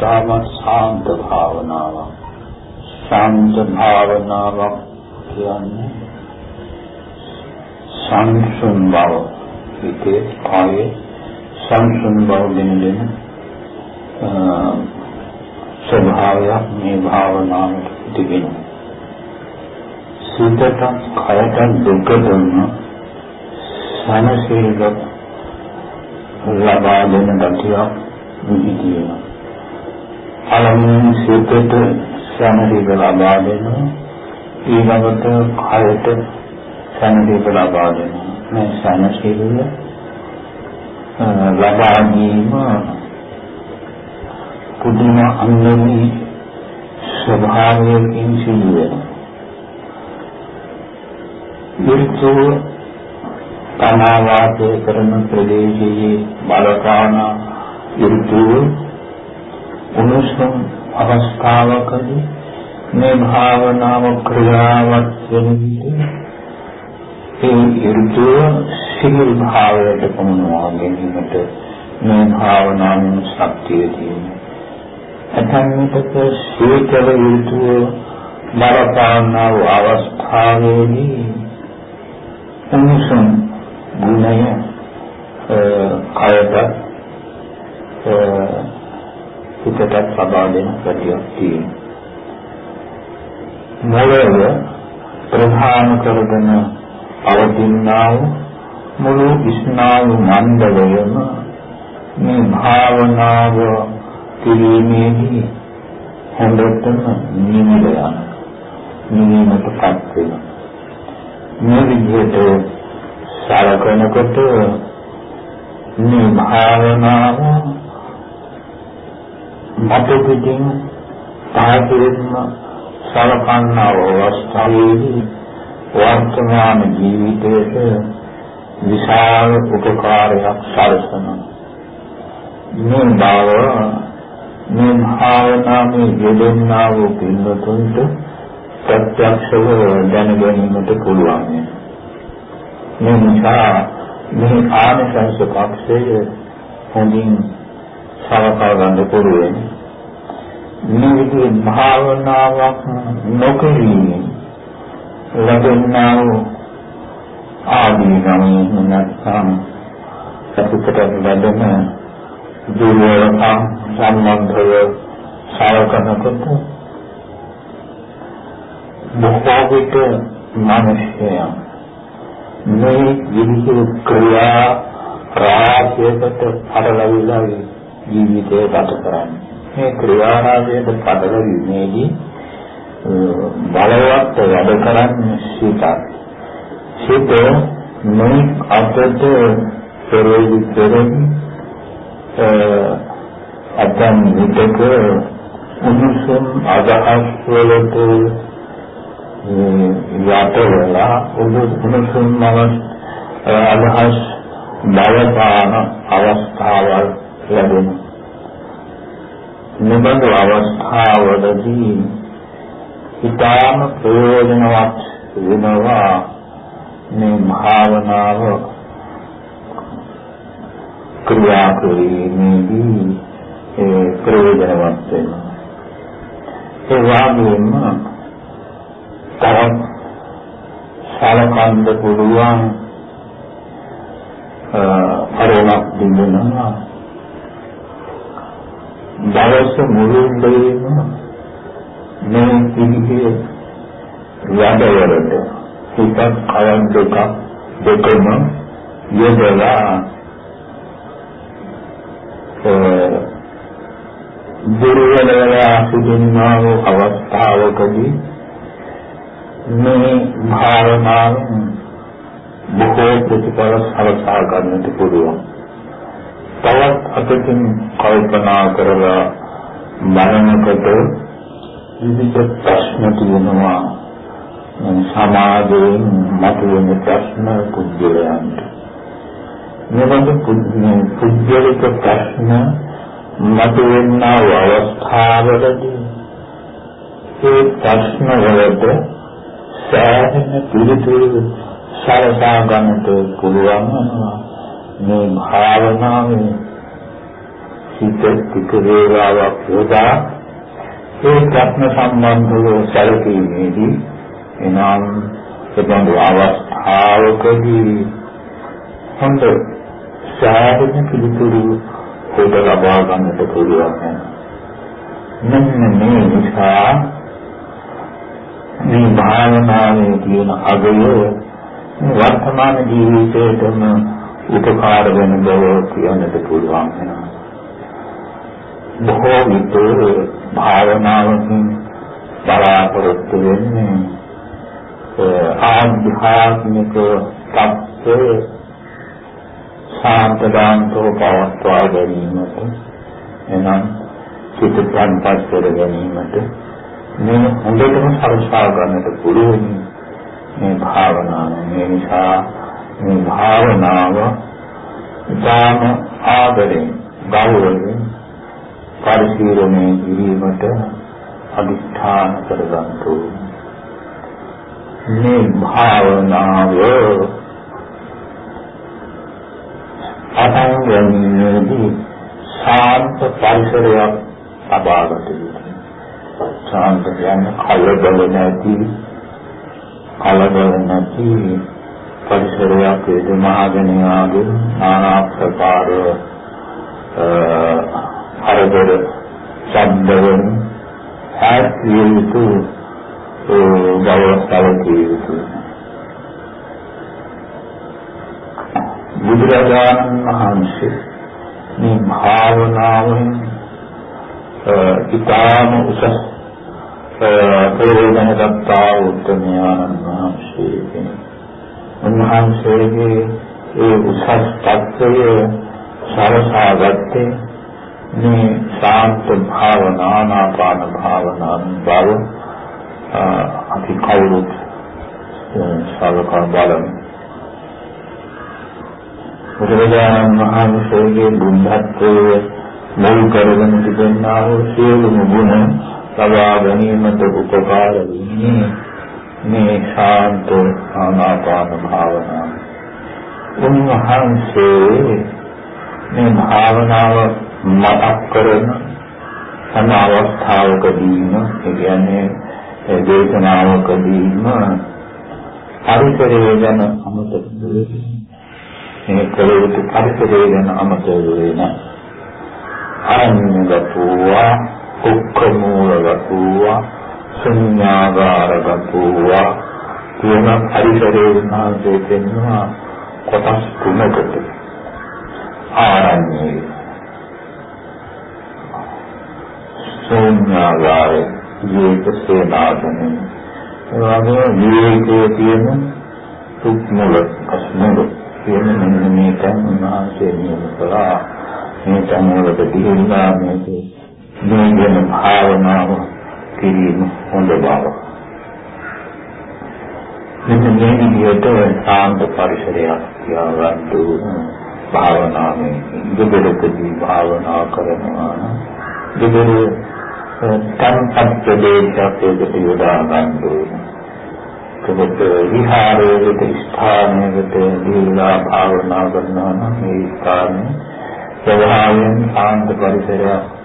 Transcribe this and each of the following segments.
ධර්ම ශාන්ත භාවනාවක්. ශාන්ත භාවනාවක් කියන්නේ සංසුන් බව. හිතේ කායේ සංසුන් බව දෙන ස්වභාවයක් මේ භාවනාවට තිබෙනවා. සිතට කයට දුක දුන්න සනසීල ලබා දෙන ගතියක් විදිහට පළමුවෙන් සිතට සනසීල ලබා දෙනවා ඊළඟට කයට සැනසීම ලබා දෙනවා. මේ සැනසීම ලබා ගැනීම පුදුම අන්දමේ ස්වභාවයෙන් සිදු වෙනවා. විරුද්ධව තනාවාසය කරන ප්‍රදේශයේ බලපාන විරුද්ධව උණුසුම් අවස්ථාවකදී මේ භාවනාව ක්‍රියාවත් වෙන විට ඒ ඍතුව සිහිල් භාවයට පමුණවා ගැනීමට මේ භාවනාවෙන් ශක්තිය තියෙනවා. ඇතන්විටක සීතල ඍතුව මරපානා වූ අවස්ථාවේදී උණුසුම් ගුණය කයට හිතට සබා දෙන ප්‍රතියක් තියෙනවා. මොළය ප්‍රධාන කරගෙන පවතිනා මුළු ස්නායු මණ්ඩලයම මේ භාවනාව කිරීමේදී හොඳටම නිමිල යන නිවීමටපත් වෙනවා මේ විදිහට සලකනකොට මේ භාවනාව මත පිටින් තාපෙන්න සලකන්නා අවස්ථාවේදී වර්තමාන ජීවිතයට විශාල උපකාරයක් සැලසෙනවා. මේ බව මේ භාවනාවේ යෙදෙන්නා වූ පින්වතුන්ට ප්‍රත්‍යක්ෂව දැන ගැනීමට පුළුවන්. මේ නිසා මේ ආනිසංස පක්ෂය හොඳින් සලකා ගන්න පුළුවන්. මේ විදිහේ භාවනාවක් නොකිරීමෙන් ලැබෙනා වූ ආදීනමය නැත්නම් සතුටට ලැබෙන දුර්වලතා සම්බන්ධව සාකනකොට බොහෝ විට මිනිසයා මේ විවිධ ක්‍රියා රාජ්‍යකට පටලවිලා ජීවිතය ගත කරන්නේ මේ ක්‍රියාරාජයට පදවීමේදී බලවත් වැඩ කරන්නේ සිතක්. සිත මේ අතට පෙරෙලි පෙරෙලි අතන් විතක උණුසුම් අදහස් වලට යට වෙලා උණුසුම් අදහස් බලපාන අවස්ථාවල් ලැබෙනවා. මෙබඳු අවස්ථාවලදී ඊටාම ප්‍රයෝජනවත් වෙනවා මේ භාවනාව ක්‍රියා කිරීමේදී ඒ ප්‍රයෝජනවත් වෙනවා ඒ වගේම තවත් සලකන්න පුළුවන් අරමුණක් දෙන්නවා දවස මුළුල්ලේම මේ පිළිහිය වැඩවලට හිතක් කයන් දෙකක් දෙකම යෙදලා දුර්වලලා සිටිනා වූ අවස්ථාවකදී මේ භාවනාවෙන් බොහෝ ප්‍රතිඵල සලසා ගන්නට පුළුවන්. තවත් අතකින් කල්පනා කරලා බලනකොට විවිධ ප්‍රශ්න තියෙනවා. සමාජයෙන් මතුවෙන ප්‍රශ්න පුද්ගලයන්ට. මෙවැනි පුද්ගලික ප්‍රශ්න මතුවෙනා අවස්ථාවලදී ඒ ප්‍රශ්න වලට සෑහෙන පිළිතුරු සලසා ගන්නට පුළුවන් මේ භාවනාවේ සිත ටික වේලාවක් යොදා ඒ ප්‍රශ්න සම්බන්ධව සැලකීමේදී එනම් එබඳු අවස්ථාවකදී හොඳ සාධන පිළිතුරු හොද ලබා ගන්නට පුළුවන්. මෙන්න මේ නිසා මේ භාවනාවේ තියෙන අගය වර්තමාන ජීවිතේටම උපකාර වෙන බව කියන්නට පුළුවන් වෙනවා. බොහෝ විට භාවනාවකින් බලාපොරොත්තු වෙන්නේ ආධ්‍යාත්මික තත්ත්වය සාන්තදාන්තව පවත්වා ගැනීමට එනම් චිත්ත ප්‍රාන්පත් කර ගැනීමට මේ හොඳටම සලසා ගන්නට පුළුවන් මේ භාවනාව මේ නිසා මේ භාවනාව ඉතාම ආදරෙන් ගෞරවයෙන් පරිශීලනය කිරීමට අදිස්ථාන කරගන්තු මේ භාවනාව අතංගනීයදී ශාන්ත පරිසරයක් ලබාගත යුතුයි. ශාන්ත කියන්නේ කලබල නැති කලබල නැති පරිසරයක් එදමහගෙන ආගේ নানা ප්‍රකාර හරදර ශබ්දවලින් හැසිරිය යුතු ගෞරවස්ථාවකී යුතු බුදුරජාණන් වහන්සේ මේ භාවනාවෙන් ඊටාම උසස් ප්‍රයෝජන දත්තා උත්තමයන්න් වහන්සේ කෙනෙක්. උන්වහන්සේගේ ඒ උසස් තත්ත්වය සරසා ගත්තේ මේ ශාන්ත භාවනා ආනාපාන භාවනා බව අපි කවුරුත් සලකා බලමු. බුදුරජාණන් වහන්සේගේ බුද්ධත්වයේ මුල් කරගෙන තිබෙනා වූ සියලුම ගුණ ලබා ගැනීමට උපකාර වෙන්නේ මේ ශාන්ත ආනාපාන භාවනාව. උන්වහන්සේ මේ භාවනාව මතක් කරන සම අවස්ථාවකදීම ඒ කියන්නේ දේශනාවකදීම පරිසරය ගැන අමතක මේ කලයුතු පරිසරය ගැන අමතක වෙන අරණ්‍යගතෝවා උක්කමූලගතෝවා ශුන්‍යාගාරගතෝවා කියන පරිසරයේ උන්වහන්සේ පෙන්වනවා කොටස් තුනකට ආරණ්‍යය ශුන්‍යාගාරය ජීවිත සේනාසනේ එවාගේ විවේකයේ තියෙන තුක් මුල අස්මුල කියන මෙන්න මේ තැන් උන්වහන්සේ නියම කළා මේ තැන් වලට දිහිලා මේක මේ ගැන භාවනාව කිරීම හොඳ බව මෙන්න මේ විදිහට සාන්ත පරිසරයක් තියාගන්න භාවනාවේ ඉදිරියටදී භාවනා කරනවා ඉදිරිය තම්පත් ප්‍රදේශයක් ඒකට යොදා ගන්න ඕනේ. ඒකට විහාරයකට ස්ථානයකට දීලා භාවනා කරනවා නම් මේ ස්ථානේ සවහායෙන් ආන්ත පරිසරයක්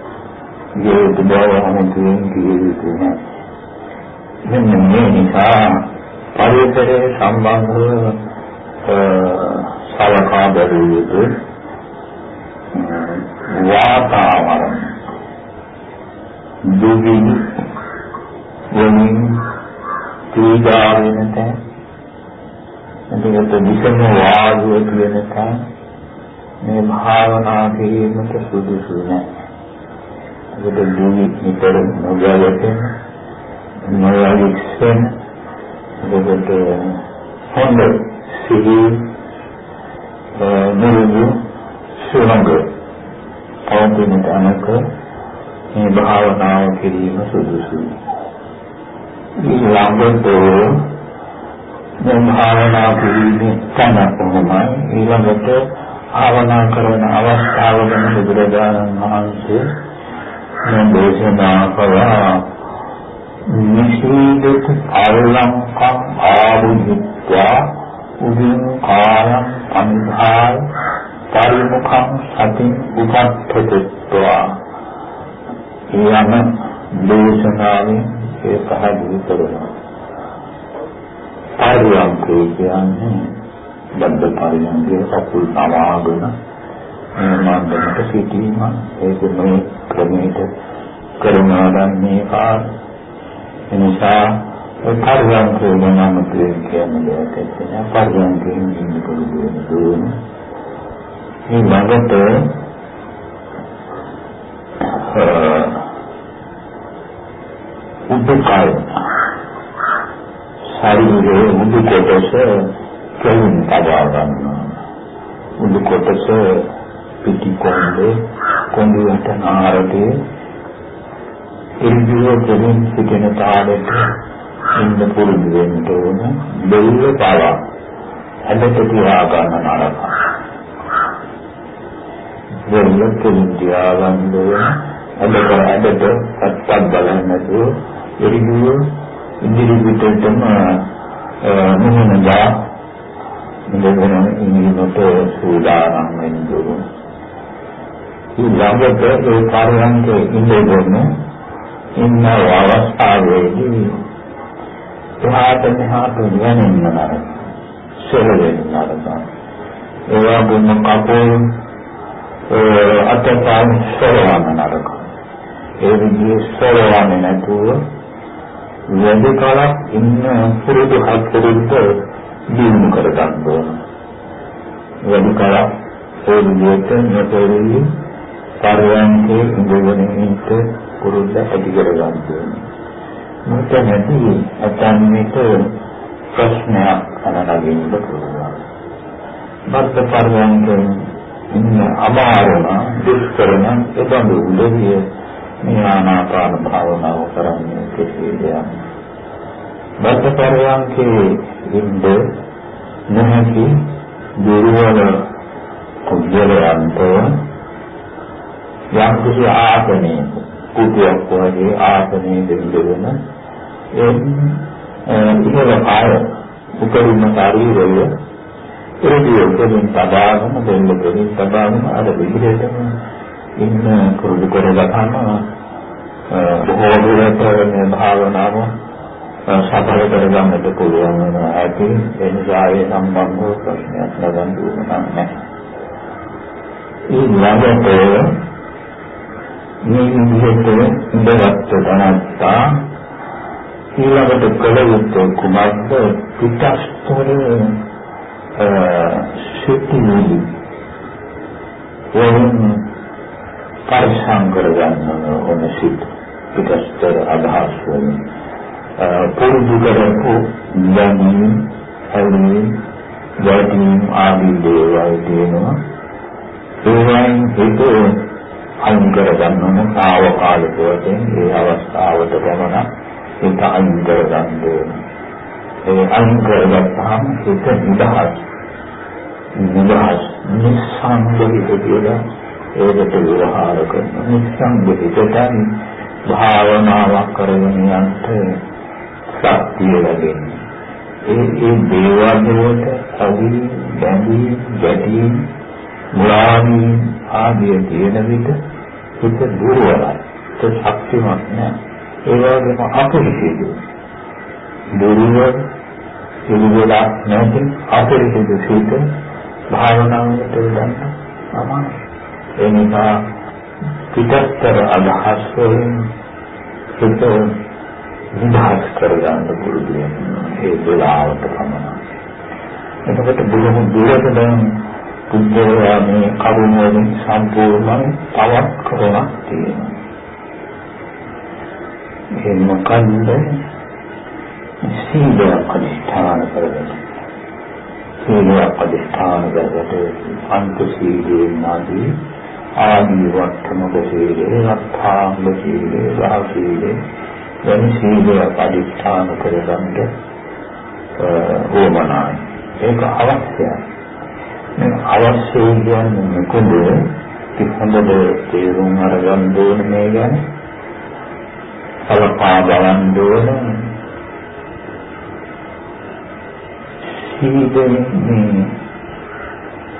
ජීවිත බවමතුන් කියවිතුනේ. මෙන්න මේ නිසා පරිසරයේ සම්බන්ධව සලකා බැලුව යුතු වාතාවරණ දුකින් වලින් පීඩා වෙන තැන එතකොට විසම වාදුව කියන තැන මේ භාවනා කිරීමට සුදුසු නැහැ. ඒකට දුකි නිතර නොගැලපෙන නොයවිස්සෙන ඒකට හොඳ සිහි නුරුදු සුරංග පවතින තැනක මේ භාවනාව කිරීම සුදුසුයි. ඊළඟට මේ භාවනා කිරීමේ තන කොහොමයි ඊළඟට භාවනා කරන අවස්ථාව ගැන බුදුරජාණන් වහන්සේ මේ දේශනා කළා නිසීදත අල්ලංකම් ආවුද්වා උදින් කායම් අනිභාය පරිමුඛං සතින් උපත්තත්වා යන දේශනාවෙන් ඒ පහදවි කරනවා. පරියන්කේ කියන්නේ බද්ධ පරියන්කේ කකුල් සමාගෙන මන්දමට සිටීම ඒක මේ ක්‍රමයට කරනවා නම් මේ කාර්ය එනිසා ඒ පරියන්කේ නම් කියන්නේ කියන්නේ පරියන්කේ ඉන්න පුළුවන් දුන මේ ළඟට උද්දකය ශරීරයේ මුදු කොටස කෙලින් තබා ගන්නවා. මුදු කොටස පිටි කොණ්ඩේ කොණ්ඩේට නාරකේ ඉරිදිව කෙලින් සිටින තාලෙට ඉන්න පුරුදු වෙන්න ඕන දෙවිව පාවා. ඇදට තියා ගන්න නරකයි දෙවිව කෙලින් තියා ගන්න ඕන. ඇදට ඇදට පත්තක් බලන්න නැතුව ඉරිදිව ඉදිරි පිටටම මොහොන දා මෙලෙවන ඉනිමත සූදානම් වෙන්න ඕන. ඊළඟට ඒ කාර්යයන්ගේ ඉඳගෙන ඉන්න අවස්ථාවේදී එහාට මෙහාට යන්නේ නැහැ. සෙලෙන්න නරක. ඒ වගේම කපෝල් අතපන් සරවන්න නරක. ඒ විදිහේ සරවන්නේ නැතුව වැඩි කාලක් ඉන්න පුරුදු හත්පුරුද්ද දිනු කර ගන්න ඕන. වැඩි කාලක් ඒ විදිහට නොතේරෙන්නේ පරයන්කේ ඉඳගෙන ඉන්න පුරුද්ද ඇති කර ගන්න ඕනේ. මෙතනදී අතන්මිට ප්‍රශ්නයක් අනනගින්න පුළුවන්. බද්ද පරයන්කේ ඉන්න අමාරුම දුෂ්කරම එබඳු උදවිය මේ ආනාපාන භාවනාව කරන්නේ කෙසේද යන්නේ. බද්ද පරයන්කේ ඉන්න නැති දුර්වල කුජලයන්ට යම් කිසි ආසනයක කුටියක් වගේ ආසනයේ දෙවිදෙන ඒ ඉහළ ආය උපරිම ශරීරය ඉරදී උපරිම තබාගෙන දෙන්න දෙන්න තබාගෙන අර විදිහටම ඉන්න කුරුදු කරගන්න බොහෝ දුරට මේ භාවනාව සඵල කරගන්නට පුළුවන් වෙන ඇති ඒ නිසා ඒ සම්බන්ධව ප්‍රශ්නයක් නගන්න ඕන නැහැ. ඊළඟට මේ විදිහට ඉඳගත් තනත්තා ඊළඟට කළ යුත්තේ කුමක්ද පිටස්තර සිටිනි වොන් පරිසං කරගන්න ඕන සිට පිටස්තර අදහස් වලින් පුරුදු කරපු යන්නේ හරිනේ යටින් ආදී දේවල් තියෙනවා ඒවයින් ඒක අයින් කර ගන්න ඕන తాවකාලික වශයෙන් ඒ අවස්ථාවට ගමන ඒක අයින් කර ගන්න ඕන. ඒ අයින් කරගත්තාම ඒක නිදහස්. නිදහස් නිස්සංගිත කියලා ඒකට විවහාර කරන නිස්සංගිතයන් භාවනාවක් කරගෙන යන්ට ශක්තිය ලැබෙන්නේ. ඒ ඒ දේවල් වලට අවි බැඳී ගැටි මුලාවී ආදී තියෙන විට හිත දුර්වලයි. ඒක ශක්තිමත් නෑ. ඒ වගේම අපරිසිදු. දුර්වල ඉරිවලා නැති අපරිසිදු සිත භාවනාවට ගන්න අමාරුයි. ඒ නිසා පිටස්තර අදහස් වලින් හිත විදහාස් කරගන්න පුරුදු වෙනවා. ඒ වෙලාවට පමණයි. එතකොට බුදුන් දුරට දැන් බුද්ධයා මේ කරුණ වලින් සම්පූර්ණ තවත් කරුණක් තියෙනවා. ඒ මොකන්ද? සීලය අධිෂ්ඨාන කරගෙන. සීලය අධිෂ්ඨාන කරගෙන අන්ත සීලේ නාදී ආදී වට්ටමක සීලේ අත්ථාංග සීලේ ගහ සීලේ වෙන සීලය අධිෂ්ඨාන කරගන්න ඕමනායි ඒක අවශ්‍යයි මේ අවශ්‍ය කියන්නේ මොකද හොඳට තේරුම් අරගන්න ඕන මේ ගැන? සලකා බලන්න ඕන. සීලෙන්නේ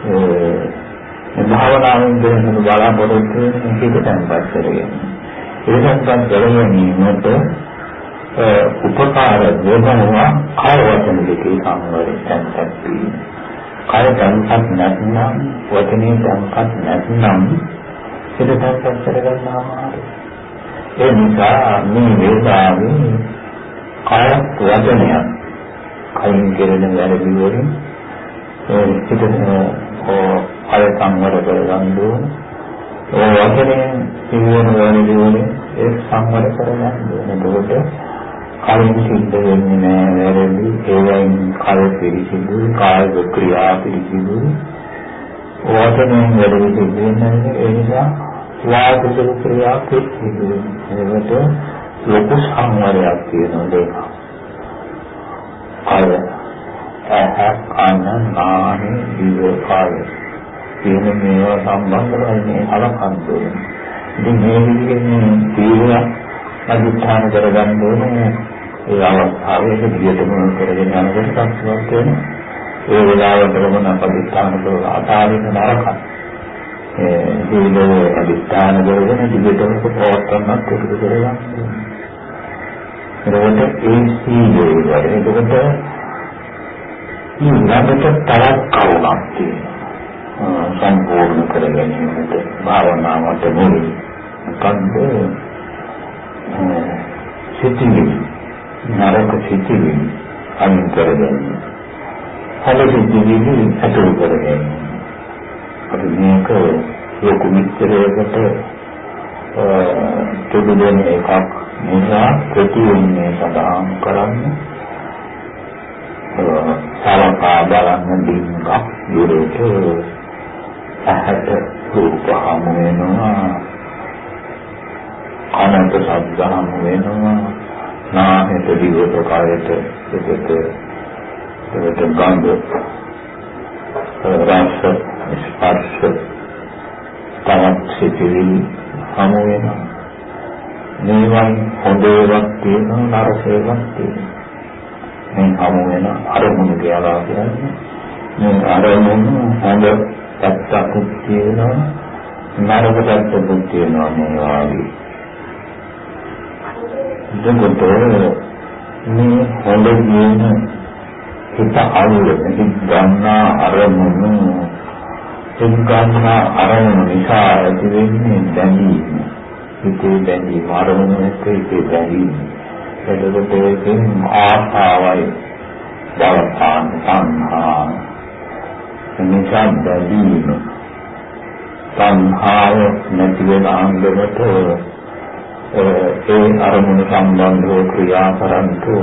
ඒ භාවනාවෙන් දෙන බලාපොරොත්තු වෙන හිත තැන්පත් කරගෙන. ඒ තැන්පත් කරගැනීමට උපකාර වෙනවා කාය වචන දෙකේ සංවරය තැන්පත් වීම කය තැන්පත් නැත්නම් වචනේ තැන්පත් නැත්නම් හිත තැන්පත් කරගන්න අමාරුයි ඒ නිසා මේ වේදාවේ කය වචනයක් කයින් කෙරෙන වැරදි වලින් ඒ හිතට කය සංවර කරගන්න ඕන. ඒ වචනයෙන් සිදුවන වැරදි වලින් ඒ සංවර කරගන්න ඕන. එතකොට කයින් සිද්ධ වෙන්නේ නැහැ වැරදි. ඒවෙන් කය පිරිසිදුයි, කාය ක්‍රියා පිරිසිදුයි. වචනයෙන් වැරදි සිද්ධ වෙන්නේ ඒ නිසා වාචික ක්‍රියා පිරිසිදුයි. ඒකට ලොකු සංවරයක් තියෙනවා දෙක. කය ඇහ කන නාහය දිව කය කියන මේවා සම්බන්ධයි මේ අලකන්තෝ ඉතින් මේ විදිහේ තීව්‍ර අධිෂ්ඨාන කරගන්න ඕනේ. ඒ අවස්ථාවේ දිගටම කරගෙන යනකොට සත්‍යවත් වෙන. ඒ වෙලාවටම අපදිස්ථාන කරලා අතාරින්න නරකයි ඒ දීලෝ අධිෂ්ඨාන කරගෙන දිගටම පවත්වන්නත් ඒක කරගන්න එතකොට ඒ සීලේ වල එතකොට ඊළඟට තරක් කවුණක් තියෙනවා. සම්පූර්ණ කර ගැනීමට භාවනාවට නෙවෙයි මොකද්ද? සිතිවිලි නරක සිතිවිලි අයින් කර ගැනීම හල සිතිවිලි අතුරු කර ගැනීම අපි මේක ලොකු මිත්‍රයකට තුඩු දෙන එකක් නිසා ප්‍රතිවින්නේ සඳහන් කරන්නේ. සලකා බලන්න දින්කක් යුරේට ඇහැට රූප හමු වෙනවා. කනට ශබ්ද හමු වෙනවා. නාහයට දිවට කයට පිටට ඒකට ගන්ධ රස ස්පර්ශ තවත් සිතිවිලි හමු වෙනවා. මේවන් හොඳ ඒවාක් තියෙනවා නරක ඒවාක් තියෙනවා. මේ හමු වෙන අරමුණු කියලා කියන්නේ මේ අරමුණු හොඳ පැත්තකුත් තියෙනවා නරක පැත්තකුත් තියෙනවා මේ වාගේ. දෙකට මේ හොඳ කියන හිත අල්ලන හිත ගන්නා අරමුණු හිත ගන්නා අරමුණු නිසා ඇති වෙන්නේ දැනීම හිතේ බැඳීම අරමුණු එක්ක හිතේ බැඳීම. එතකොට ඒකෙන් ආසාවයි බලපාන සංහා එනිසා බැඳීම. සංහාව නැති වෙන අංගමට ඒ අරමුණු සම්බන්ධව ක්‍රියා කරන්තු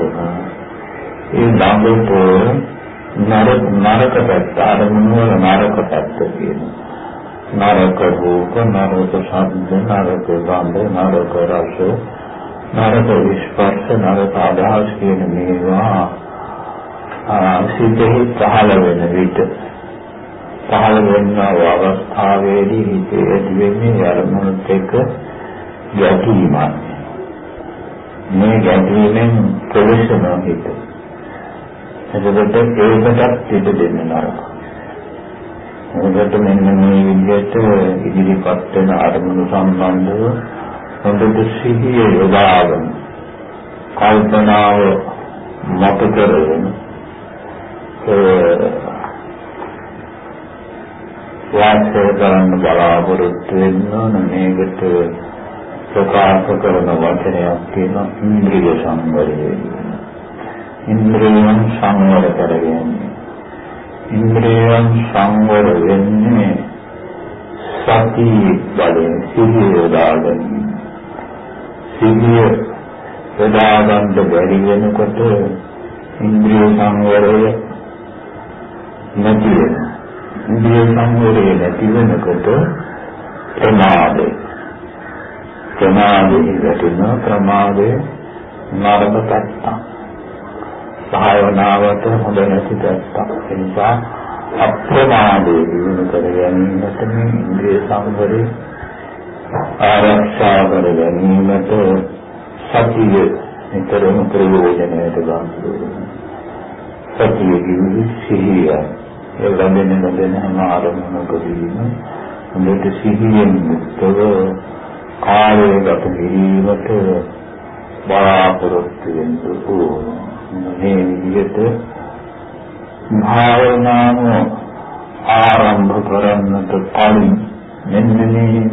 ඒ ළඟට නරක නරක පැත්ත අරමුණු වල නරක පැත්ත කියනවා නරක රූප නරක ශබ්ද නරක ගන්ධ නරක රස නරක ස්පර්ශ නරක අදහස් කියන මේවා සිතෙහි පහළ වෙන විට පහළ වෙනව අවස්ථාවේදී හිතේ ඇති වෙන්නේ අරමුණුත් එක්ක ගැටීමක්. මේ ගැටීමෙන් ප්‍රවේශන හිත එතකොට ඒකටත් ඉඩ දෙන්න නරකයි මොකද මෙන්න මේ විදිහට ඉදිරිපත් වෙන අරමුණු සම්බන්ධව හොඳට සිහිය යොදාගෙන කල්පනාව මත කරගෙන වාසය කරන්න බලාපොරොත්තු වෙන්න ඕන. මේකට ප්‍රකාශ කරන වචනයක් තියෙනවා ඉන්ද්‍රිය සංවරය. ඉන්ද්‍රියන් සංවර කරගන්නේ ඉන්ද්‍රියන් සංවර වෙන්නේ සති බලයෙන් සිහිය යොදාගෙන. සිහිය යොදාගන්න බැරි වෙනකොට ඉන්ද්‍රිය සංවරය නැති වෙනවා. ඉන්ද්‍රිය සංවරය නැති වෙනකොට ප්‍රමාදය. ප්‍රමාදයේ වැටෙන ප්‍රමාදයේ නරක පැත්තක් භාවනාවට හොඳ නැති පැත්තක් ඒ නිසා අප්‍රමාදයේ දිනු කර ගැනීමට මේ ඉන්ද්‍රිය සංවරය ආරක්ෂා කර ගැනීමට සතිය නිතරම ප්‍රයෝජනයට ගන්න සතිය කියන්නේ සිහිය ඒ ලැබෙන ලැබෙන හැම ආරමුණකදීම හොඳට සිහියෙන් යුක්තව කාලය ගත කිරීමට බලාපොරොත්තු වෙන්න ඕන මේ විදිහට භාවනාව ආරම්භ කරන්නට කලින් මෙන්න මේ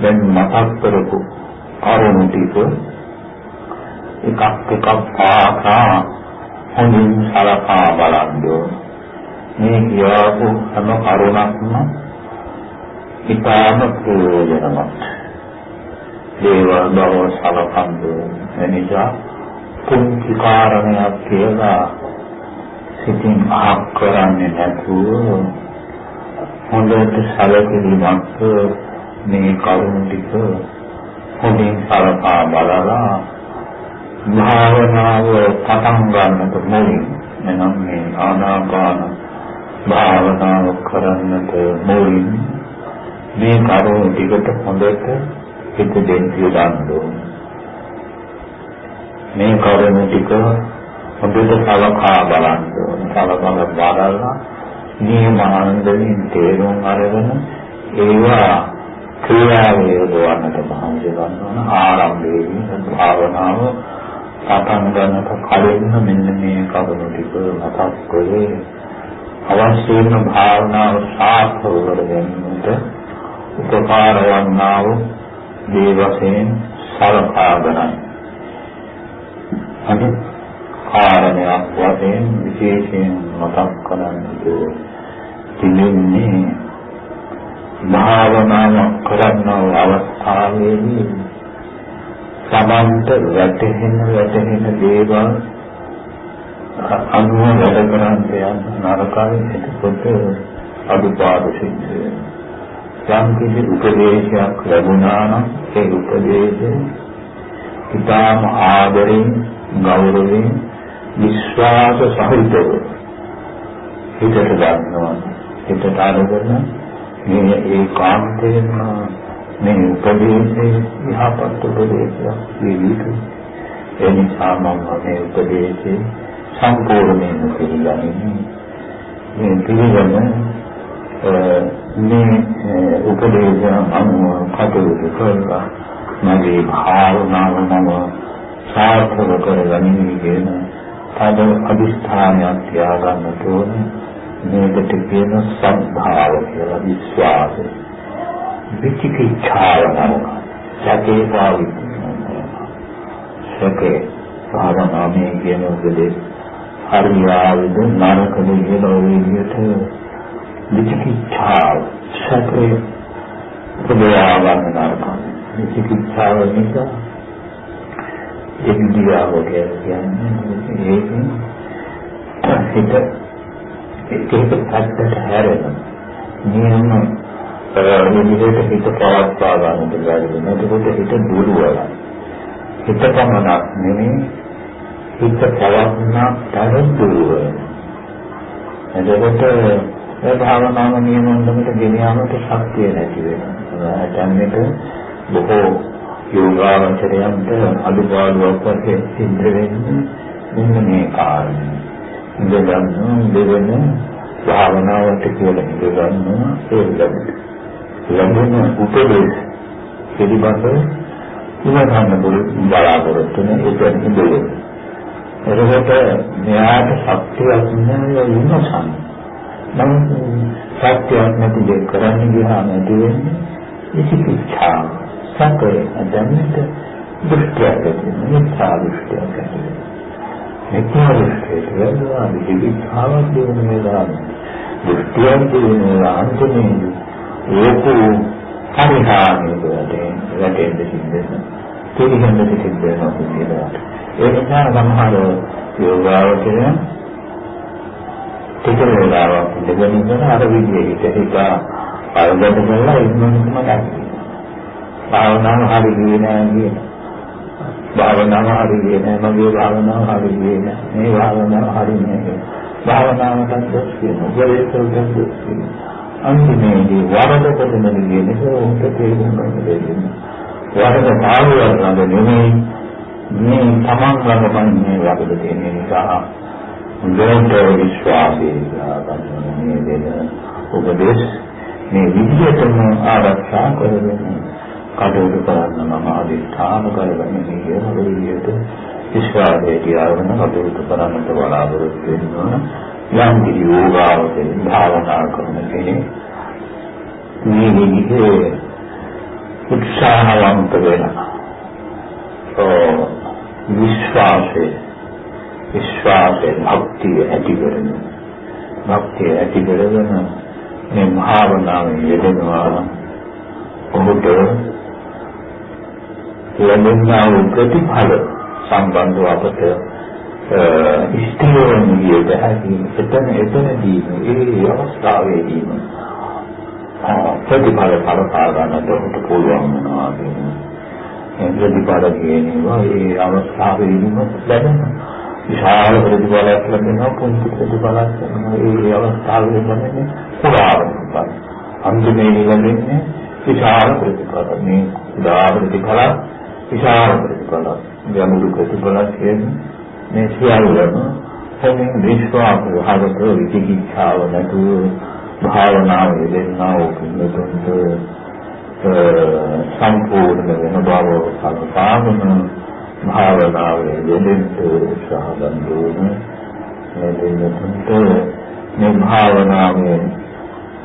දැන් මතක් කරපු කරුණු ටික එකක් එකක් පාසා හොඳින් සලකා බලන්න ඕන. මේ කියවපු හැම කරුණක්ම ඉතාම ප්‍රයෝජනවත්. දේවල් බව සලකන්නේ එනිසා පුංචි කාරණයක් කියලා සිතින් අහක් කරන්නේ නැතුව හොඳට සැලකිලිමත් මේ කරුණ ටික හොඳින් සලකා බලලා භාවනාව පටන් ගන්නට මුලින් එනම් මේ ආනාපාන භාවනාව කරන්නට මුලින් මේ කරුණ ටිකට හොඳට හිත දෙන්න යොදන්න ඕනේ. මේ කරුණ ටික හොඳට සලකා බලන්න ඕනේ. සලකා බලලා නියමානන්දයෙන් තේරුම් අරගෙන ඒවා ක්‍රියාවේ යොදවන්නට මහන්සි ගන්න ආරම්භයේදී භාවනාව පටන් ගන්නට කලින් මෙන්න මේ කරුණු ටික මතක් කරේ අවශ්‍ය වෙන භාවනාව සාර්ථක කර ගැනීමට උපකාර වන්නා වූ දේ වශයෙන් සලකා ගන්නයි. අනිත් කාරණයක් වශයෙන් විශේෂයෙන් මතක් කරන්නට තිබෙන්නේ භාවනාව කරන අවස්ථාවේදී සමන්ත වැටෙන වැටෙන දේවල් අනුව වැඩ කරන්න යන නරකයි එතකොට අදුපාඩු සිද්ධ වෙනවා. යම් කිසි උපදේශයක් ලැබුණා නම් ඒ උපදේශය ඉතාම ආදරෙන් ගෞරවයෙන් විශ්වාස සහිතව හිතට ගන්නවා. හිතට අරගෙන මේ ඒකාන්තයෙන්ම මේ උපදේශයේ යහපත් උපදේශයක් විය යුතුයි. ඒ නිසා මම මේ උපදේශයේ සම්පූර්ණයෙන්ම පිළිගන්නේ මේ පිළිගන්න මේ උපදේශය අනුව කටයුතු කරලා මගේ භාවනාව මම සාර්ථක කරගනිමි කියන තද අදිස්ථානයක් තියාගන්න ඕනේ මේකට කියන සද්ධාව කියලා විශ්වාසය විචිකිච්ඡාව නම සැකේ පාවිච්චි සැකේ භාවනාවේ කියන උපදේශ හරියාවද නරකද කියන ඔය විදිහට විචිකිච්ඡාව. සැකේ පුදවා ගන්න නරකයි විචිකිච්ඡාව නිසා ඉන්දියාව කියන්නේ ඒකෙන් හිත ඒක පැත්තට හැරෙනවා නියම විදිහට හිත පවත්වා ගන්න බැරි වෙනවා එතකොට හිත දුර්වලයි හිත පමණක් නෙමෙයි හිත පවත්නා තරම් දුර්වලයි එතකොට ඒ භාවනාව නියමවන්නට ගෙන යාමට ශක්තිය නැති වෙනවා. දැන් බොහෝ යෝගාවචරයන්ට අදුපාඩුවක් වශයෙන් සිද්ධ වෙන්නේ මෙන්න මේ කාරණේ. ඉඳගන්න දෙවෙන භාවනාවට කියලා ඉඳගන්න ඒ ලැබෙන. ලැබෙන උපදේශ පිළිබඳව ඉවහන්න බලාපොරොත්තු වෙන ඒක ඉඳලා. එතකොට මෙයාට ශක්තියක් නැහැ විමසන්න. නමුත් සත්‍යයක් නැති දෙයක් කරන්න ගියාම ඇති වෙන්නේ විචිකිච්ඡාව. සැකය දැනෙන්න දෘෂ්ටියක් ඇතිවෙනවා. මිත්‍යා දෘෂ්ටියක් ඇතිවෙනවා. මිත්‍යා දෘෂ්ටියට වෙනවා විචිකිච්ඡාවක් දෙන වේලා දෘෂ්ටියක් දෙන වේලා අන්තිමේ ලෝකු පරිහානියට වැටෙන්න සිද්ධ වෙනවා. පිළිහෙන්න සිද්ධ වෙනවා කියලා. ඒ නිසා සමහර යෝගාවචරයන් ටික වේලාවක් ඉඳගෙන ඉඳලා අර විදිහට හිත අරගෙන කරලා ඉන්නකම ගන්න. භාවනාව හරි ගියේ නෑ කියන. භාවනාව හරි ගියේ නෑ මගේ භාවනාව හරි ගියේ නෑ. මේ භාවනාව හරි නෑ. භාවනාවට දොස් කියනවා. ජීවිතයට දොස් කියනවා. අන්තිමේදී වරදකට නෙමෙයි නේද උන්ට තේරුම් ගන්න දෙන්නේ. වරද පාළුවක් ළඟ නෙමෙයි මේ තමන් ළඟ මේ වරද තියෙන නිසා හොඳට විශ්වාසය ගන්න මේ දෙන උපදේශ. මේ විදිහටම ආරක්ෂා කරගෙන කටයුතු කරන්න මම අධිෂ්ඨාන කරගෙන මේ විදිහට විශ්වාසය තියාගෙන කටයුතු කරන්නට බලාපොරොත්තු වෙනවා. යම් කිසි යෝගාවචර භාවනා කරන කෙනෙක් මේ විදිහේ උත්සාහවන්ත වෙනවා විශ්වාසයේ විශ්වාසයේ භක්තිය ඇති කරගෙන භක්තිය ඇති කරගෙන මේ භාවනාවේ යෙදෙනවා ඔහුට ලැබෙනා වූ ප්‍රතිඵල සම්බන්ධව අපට ඉස්තිරවන විදිහට හැකි එතන එතනදී ඒ අවස්ථාවේදීම ප්‍රතිඵල කලකා ගන්නට ඔහුට පුළුවන් වෙනවා කියන්නේ ප්‍රතිඵල කියනවා ඒ අවස්ථාවේදීම ලැබෙන විශාල ප්‍රතිඵලයක් ලැබෙනවා පුංචි ප්‍රතිඵලයක් ලැබෙනවා. ඒ අවස්ථාවේ ලැබෙන්නේ පුරාවටම අන්තිමේ ලැබෙන්නේ විශාල ප්‍රතිඵල. මේ පුරා ප්‍රතිඵල විශාල ප්‍රතිඵල. ගැඹුරු ප්‍රතිඵල කියන්නේ මේ සියල්ලම හැමෙන් විශ්වාස වහකට විචිකිච්ඡාව නැතුව භාවනාව යෙදෙනා වූ පිළිතුන්ට සම්පූර්ණ වෙන බව සම්පාදන භාවනාවේ යෙදෙන්න උත්සාහ ගන්න මේ දෙන්නට මේ භාවනාවේ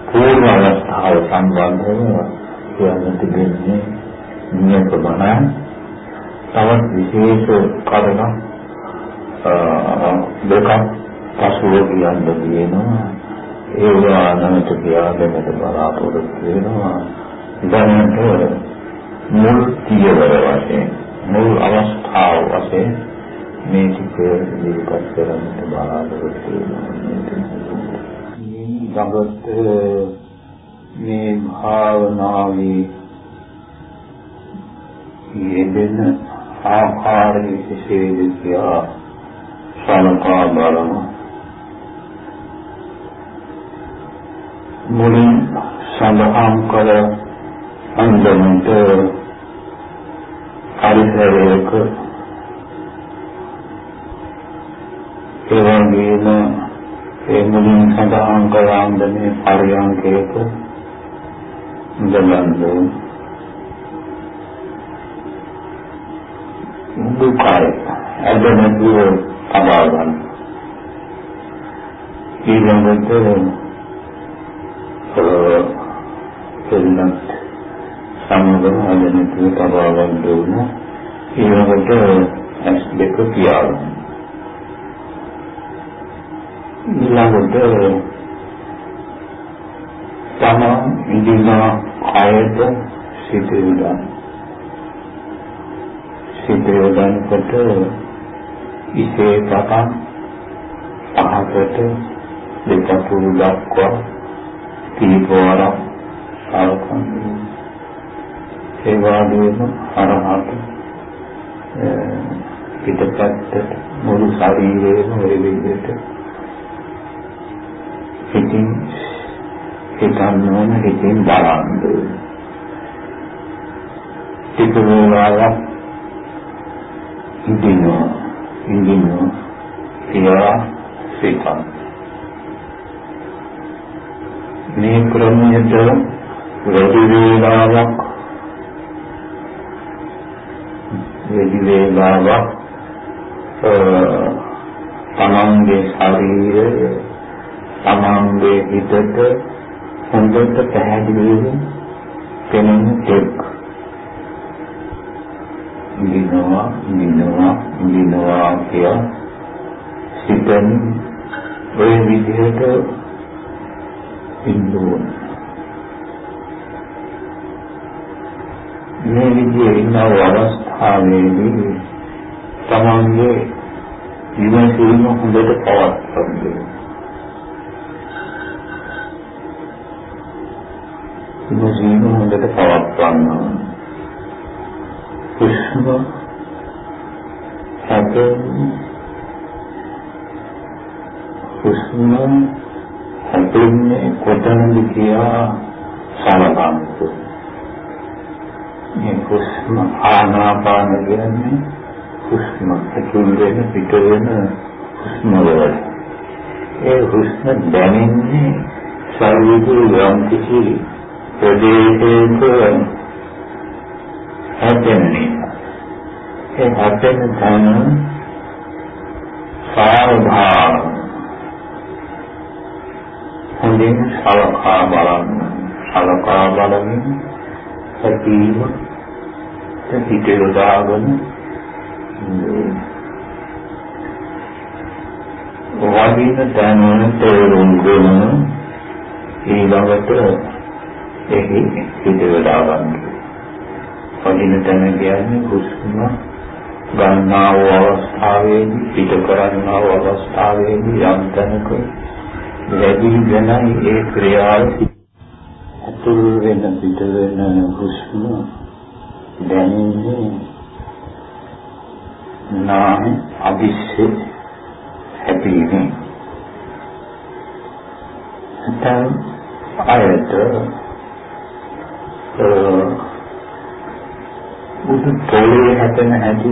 පූර්ව අවස්ථාව සම්බන්ධව කියන්න තිබෙන්නේ මේ ප්‍රමාණ තවත් විශේෂ කරුණක් දෙකක් පසුව කියන්න තියෙනවා. ඒවා නැවත කියාගන්නට බලාපොරොත්තු වෙනවා. දැනට මුල් පියවර වශයෙන් මුල් අවස්ථාව වශයෙන් මේ ටික ඉදිරිපත් කරන්නට බලාපොරොත්තු වෙනවා. ජගත් මේ භාවනාවේ යෙදෙන ආකාරයේ කෙසේද කියලා සලකා බලමු. මුලින් සඳහන් කළ අන්දමට පරිසරයක ඒ වගේම ඒ මුලින් සඳහන් කළ අන්දමේ පරියන්කයක ඉඳලන්දෝ දුකයි අදනදුව තබා ගන්න. ඊළඟට එන්නත් සමගම අදනදුව තබා ගන්න ඕන. ඊළඟට ඇස් දෙක පියාගන්න. ඊළඟට තම ඉදින ආයත සිටින්න සිත යොදනකොට ඉසේ පටන් පහකට දෙකතුරු දක්වා කීපවර සලකන්නේ ඒ වගේම අරහත පිටපැත්තට මුළු ශරීරයම ඔය විදිහට හිතින් හිතන්න ඕන හිතින් බලන්න. ටික වේලාවක් ඉඳිනවා ඉඳිනවා කියලා සිතන මේ ක්‍රමයට වැඩි වේලාවක් වැඩි වේලාවක් තමන්ගේ ශරීරය තමන්ගේ හිතට හොඳට පැහැදිලිව පෙනෙන එක් ඉඳිනවා ඉඳිනවා ඉඳිනවා කිය සිතෙන් ඔය විදිහට ඉන්නවා මේ විදිහේ ඉන්න අවස්ථාවේදී තමන්ගේ විමසීම හොඳට පවත්වන්න විමසීම හොඳට පවත්වන්න හුස්ම හැපෙන්නේ හුස්ම හැපෙන්නේ කොතනද කියලා සලකන්න මේ හුස්ම ආනාපාන කියන්නේ හුස්ම ඇතුල් වෙන පිට වෙන හුස්ම වල ඒ හුස්ම දැනෙන්නේ ශරීරයේ යම් කිසි ප්‍රදේශයක හැදෙන්නේ. ඒ හැදෙන තැන සාවධාන. හොඳින් සලකා බලන්න. සලකා බලමින් හැකීම හිත යොදාගෙන වදින තැන තේරුම් ගෙන ඊළඟට එහි හිත යොදා ගන්න. වදින තැන කියන්නේ හුස්ම ගන්නා වූ අවස්ථාවේදී පිට කරන්නා වූ අවස්ථාවේදී යම් තැනක වැඩිගෙනයි ඒ ක්‍රියාව අතුල් වෙන පිට වෙන හුස්ම දැනෙන්නේ නාම අදිස්සේ හැපීමේ. දැන් ආයත බුදු තෝලේ හැදෙන හැටි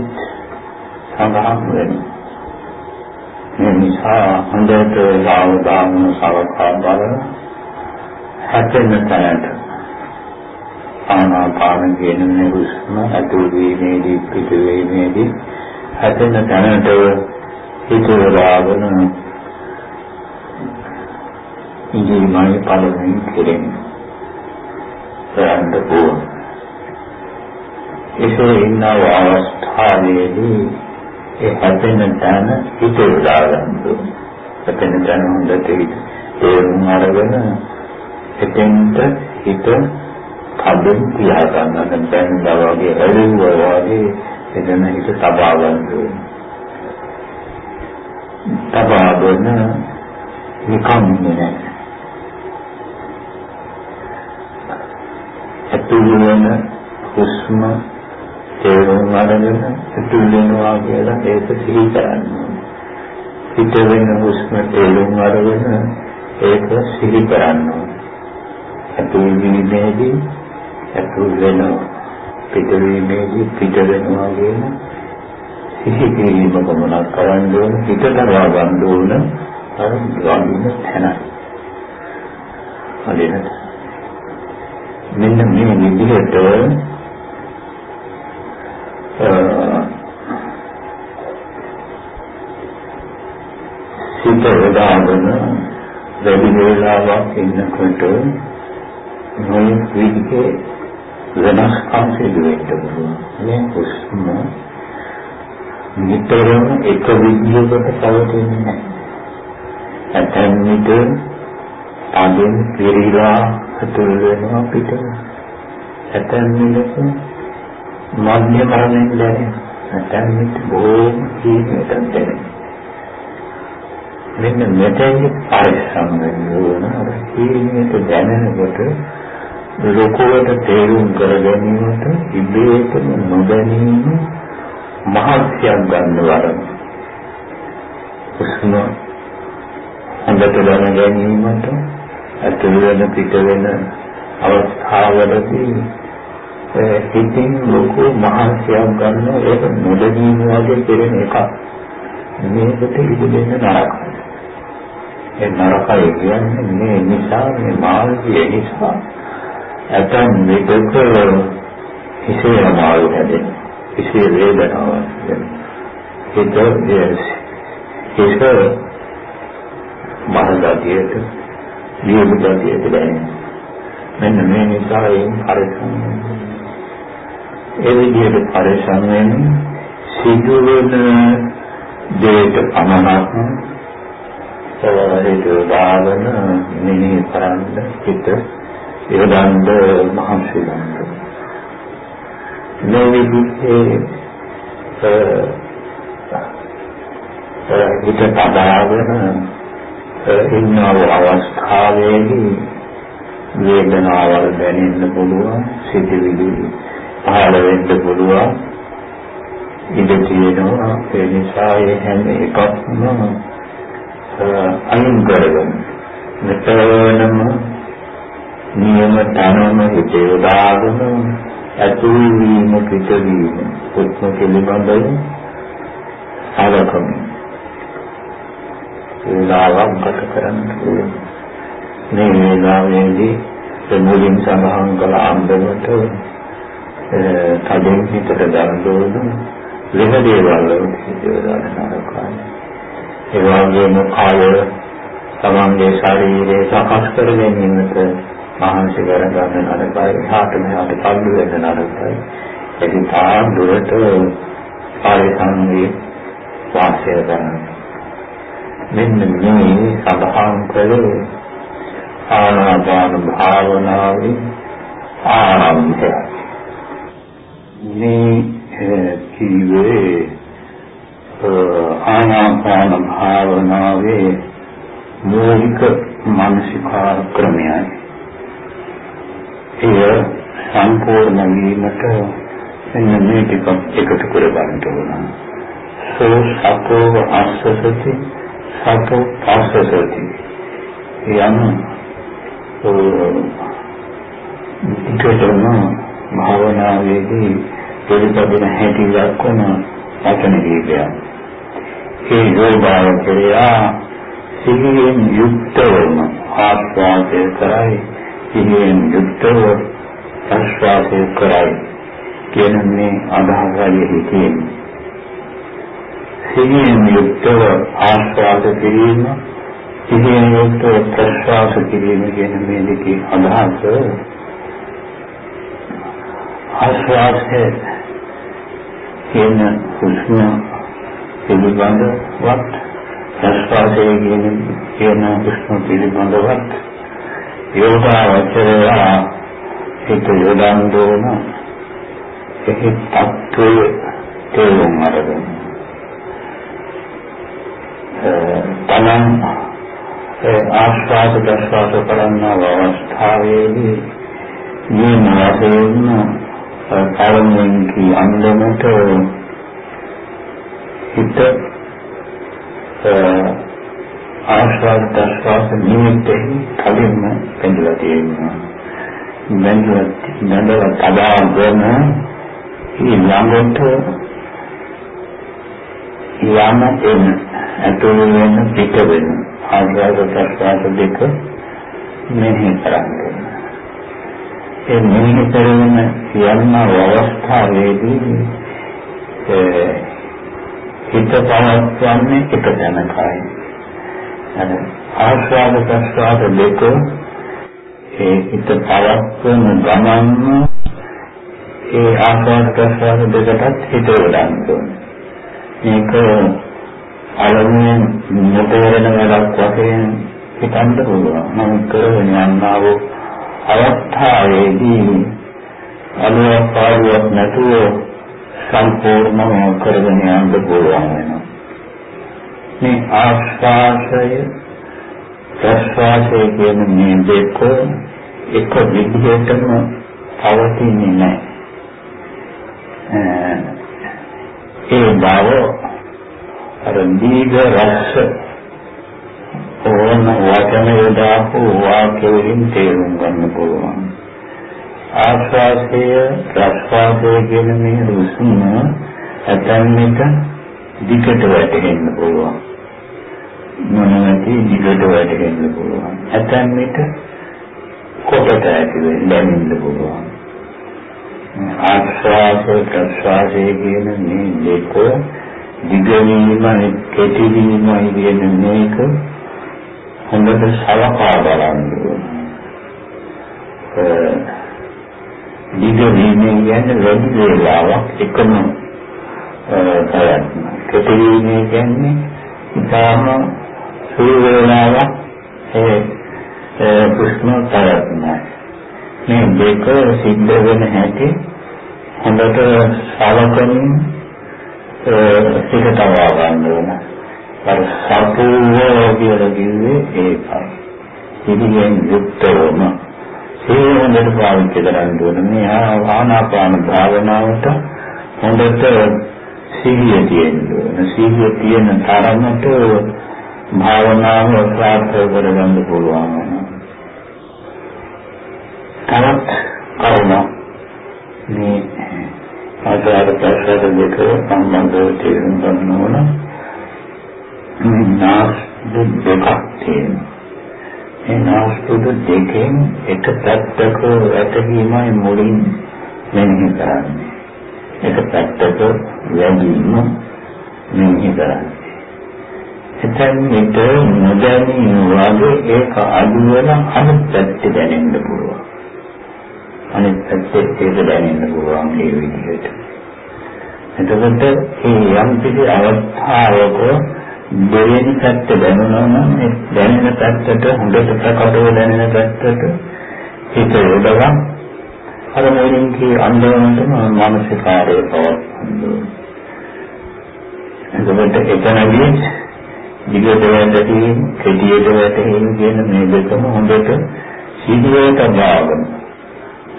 සඳහන් වෙනවා මේ නිසා හොඳට සාවධානව සලකා බලන හැදෙන තැනට ආනාපාන කියන මේ හුස්ම ඇතුල් වීමේදී පිට වීමේදී හැදෙන තැනට හිත යොදාගෙන ඉඳීමයි පළමුවෙන් කෙරෙන්නේ. කරන්න ඕන. ඒසෝ ඉන්න අවස්ථාවේදී ඒ හැදෙන තැන හිත යොදාගන්න ඕන. හැදෙන තැන හොඳට තේරුම් අරගෙන එතෙන්ට හිත කඩෙන් තියා ගන්න දැන් වගේ ඇලෙවුවා වගේ එතන හිත තබා ගන්න ඕනේ. තබාගෙන නිකම් නෑ. ඇතුළු වෙන හුස්ම තේරුම් අරගෙන ඇතුළු වෙනවා කියලා ඒක සිහි කරන්න ඕනේ. පිට වෙන හුස්ම තේරුම් අරගෙන ඒක සිහි කරන්න ඕනේ. ඇතුළු වීමේදී ඇතුළු වෙනවා පිටවීමේදී පිට වෙනවා කියන සිහි කිරීම කොමනක් කරන්න ඕන පිට කරවා ගන්න ඕන අර ගාමින තැන. හරියට මෙන්න මේ විදිහට සිත වදාගෙන වැඩි වේලාවක් ඉන්නකොට මේ විදිහේ වෙනස්කම් සිදු වෙන්න පුළුවන්. මේ හුස්ම නිතරම එක විදිහකට පවතින්නේ නැහැ. ඇතැම් විට අදින් පිරීලා අතුල් වෙනවා පිට. ඇතැම් විට මධ්‍ය මරණයෙන් දැනෙන. ඇතැම් විට බොහෝම කීමකට දැනෙන. මෙන්න මෙතෙන් පරිස්සම් වෙන්න ඕන. අර කීමකට දැනෙනකොට ලෝකවට තේරුම් කර ගැනීමට ඉබේටම නොදැනීම මහත්යක් ගන්න වරම. උස්ම හොඳට දැන ගැනීමට අතුල් වෙන පිට වෙන අවස්ථාවලදී හිතින් ලෝකෝ මහත්යක් ගන්න ඒක නොදැනීම වගේ කෙරෙන එකක්. මේකට ඉදිරියෙන් නරකයි. ඒ නරකයි කියන්නේ මේ නිසා මේ මාර්ගය නිසා ඇතන් විටක හිසේ අමාරු හැදෙන හිසේ වේදනාවක් දැනෙන හිත හිස මහගතියට විමුක්තියට දැනෙන මෙන්න මේ නිසා ඒ පරිසම් ඒ විදිහට පරිසම් වෙන්නේ සිදුවෙන දෙයට පමණක් සවරේට දාගෙන මෙහි කරන්න හිත යොදන්න මහන්සි ගන්න. මේ විදිහේ හිත තබාගෙන ඉන්න අවස්ථාවේදී වේදනාවල් දැනෙන්න පුළුවන් සිතිවිලි පහළ වෙන්න පුළුවන්. ඉඳ තියෙනවා. ඒ නිසා ඒ හැම එකක්ම අයින් කරගන්න. මෙතනම නියම තනම හිතේ දාගෙන ඇතුල් වීම පිටවීම උත්ම පිළිබඳව සලකමු වේලාවක් ගත කරන්න මේ වේලාවේදී මුලින් සඳහන් කළ අන්දමට තදින් හිතට දරදෝන වෙන දේවල් වලට නරකයි. ඒ වගේම කාය තමන්ගේ ශරීරය සකස් කර ගැනීමට මහන්සි කරගන්න නරකයි. හාට මෙහාට පල්ලු වෙන්න නරකයි. ඒක තා දුරට පරිසංවේ වාසය කරන්න. මෙන්න මේ සඳහන් කළේ ආනාපාන භාවනාවේ ආරම්භය. මේ කීවේ ආනාපාන භාවනාවේ මූලික මානසිකාර ක්‍රමයයි. එය සම්පූර්ණ වීමට මෙන්න මේ ටික එකතු කර ගන්න ඕන. සෝ සතෝ අස්සසති සතෝ පස්සසති යන විකටම භාවනාවේදී පිළිපදින හැටි දක්වන වචන කීපයක්. ඒ යෝගාවචරයා සිහියෙන් යුක්තවම ආස්වාදය කරයි සිහියෙන් යුක්තව ප්‍රශ්වාසය කරයි කියන මේ අදහසයි හිතෙන්නේ. සිහියෙන් යුක්තව ආස්වාද කිරීම සිහියෙන් යුක්තව ප්‍රශ්වාස කිරීම කියන මේ දෙකේ අදහස ආස්වාදයේ කියන හුස්ම පිළිබඳවත් ප්‍රශ්වාසයේ කියන කියන හුස්ම පිළිබඳවත් යෝගාවචරය හිත යොදන් දෝන එහි තත්ත්වය තේරුම් අරගෙන තමන් ආස්වාද ප්‍රශ්වාස කරන අවස්ථාවේදී මේ වශයෙන් පළමුවෙන් කී අන්දමට හිත ආශ්වාස ප්‍රශ්වාස නිමිත්තෙන් කලින්ම පෙන්ලා තියෙනවා. බැඳලා බැඳලා තබාගෙන ඊළඟට යන එන ඇතුළු වෙන පිට වෙන ආශ්වාස ප්‍රශ්වාස දෙක මෙහි කරන්නේ. ඒ මෙහි කරන යන්න අවස්ථාවේදී හිත පවත්වන්නේ එක තැනකයි. අර ආස්වාද ප්‍රස්වාද දෙක ඒ හිත පවත්වන ගමන්ම ඒ ආස්වාද ප්‍රස්වාද දෙකටත් හිත යොදන්න ඕනේ. මේක අලමුවෙන් නොතේරෙන වැඩක් වශයෙන් හිතන්න පුළුවන්. නමුත් කරගෙන යන්නා වූ අවස්ථාවේදී අනුවක් පාඩුවක් නැතුව සම්පූර්ණව කරගෙන යන්න පුළුවන් වෙනවා. මේ ආස්වාසය ප්‍රස්වාසය කියන මේ දෙක එක විදිහටම පවතින්නේ නැහැ. ඒ බව අර දීඝ රස ඕන වචන යොදාපු වාක්‍ය වලින් තේරුම් ගන්න පුළුවන්. ආස්වාදය ප්‍රස්වාදය කියන මේ හුස්ම ඇතැම් විට දිගට වැටෙන්න පුළුවන්. මොනවාටි දිගට වැටෙන්න පුළුවන්. ඇතැම් විට කොටට ඇති වෙන්න පුළුවන්. ආස්වාද ප්‍රස්වාදය කියන මේ දෙක දිගවීමයි කෙටිවීමයි කියන මේක හොඳට සලකා බලන්න ඕනේ. දිග වීමේ කියන්නේ වැඩි වේලාවක් එකම ප්‍රයත්න. කෙටි වීමේ කියන්නේ ඉතාම සුළු වේලාවක් ඒ ප්‍රශ්න ප්‍රයත්නයි. මේ දෙක සිද්ධ වෙන හැටි හොඳට සලකමින් සිත තවා ගන්න ඕනේ. අර සතුව කියලා කිව්වේ ඒකයි. ඉතින් යුක්තවම ඒ හොඳට පාවිච්චි කරන්න ඕන මේ ආනාපාන භාවනාවට හොඳට සිහිය තියෙන්න ඕන. සිහිය තියෙන තරමට භාවනාව ප්‍රාර්ථ කරගන්න පුළුවන්. තවත් කරුණ මේ ආකාර ප්‍රසාර දෙක සම්බන්ධව තේරුම් ගන්න ඕන. නාස් දෙකක් තියෙනවා. මේ නාස් දෙකෙන් එක පැත්තක වැටීමයි මුලින් මෙනෙහි කරන්නේ. එක පැත්තක වැඩිම මෙනෙහි කරන්නේ. එතෙන් මෙත නොදැනී වගේ ඒක අඩු වෙන අනිත් පැත්ත දැනෙන්න පුළුවන්. අනිත් පැත්තේ ඒක දැනෙන්න පුළුවන් මේ විදිහට. එතකොට මේ යම් කිසි අවස්ථාවක දෙවෙනි පැත්ත දැනුණා නම් ඒ දැනෙන පැත්තට හොඳට ප්‍රකටව දැනෙන පැත්තට හිත යොදලා අර මොනින් කී අන්දවන්තම මානසිකාරය පවත්වන්න. එතකොට එතනදී දිගට වැටීම, කෙටියට වැටීම කියන මේ දෙකම හොඳට සිහියට දාගෙන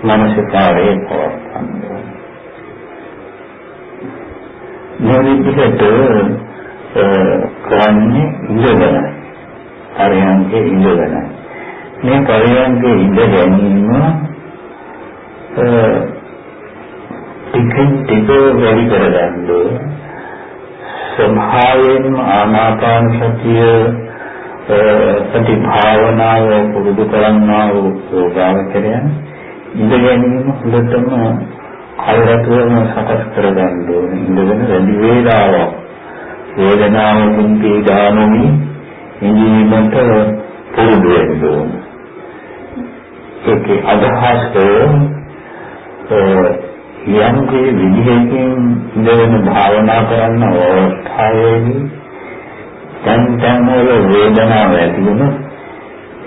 මානසිකාරය පවත්වන්න. මේ විදිහට කරන්නේ ඉඳගෙන පරයන්කේ ඉඳගෙන මේ පරයන්කේ ඉඳ ගැනීම ටිකෙන් ටික වැඩි කරගන්න. ස්වභාවයෙන්ම ආනාපාන සතිය ප්‍රතිභාවනාව පුරුදු කරන්නා වූ යෝගාවචරයන් ඉඳ ගැනීම හොඳටම කලරතුවම සකස් කරගන්න ඕනේ. ඉඳගෙන වැඩි වේලාවක් වේදනාවකින් පීඩා නොවි ඉඳීමට පුරුදු වෙන්න ඕනේ. ඒකේ අදහස යම් කිසි විදිහකින් ඉඳගෙන භාවනා කරන්න අවස්ථාවේදී දැන් දැන් වල වේදනාව ඇති වුණොත්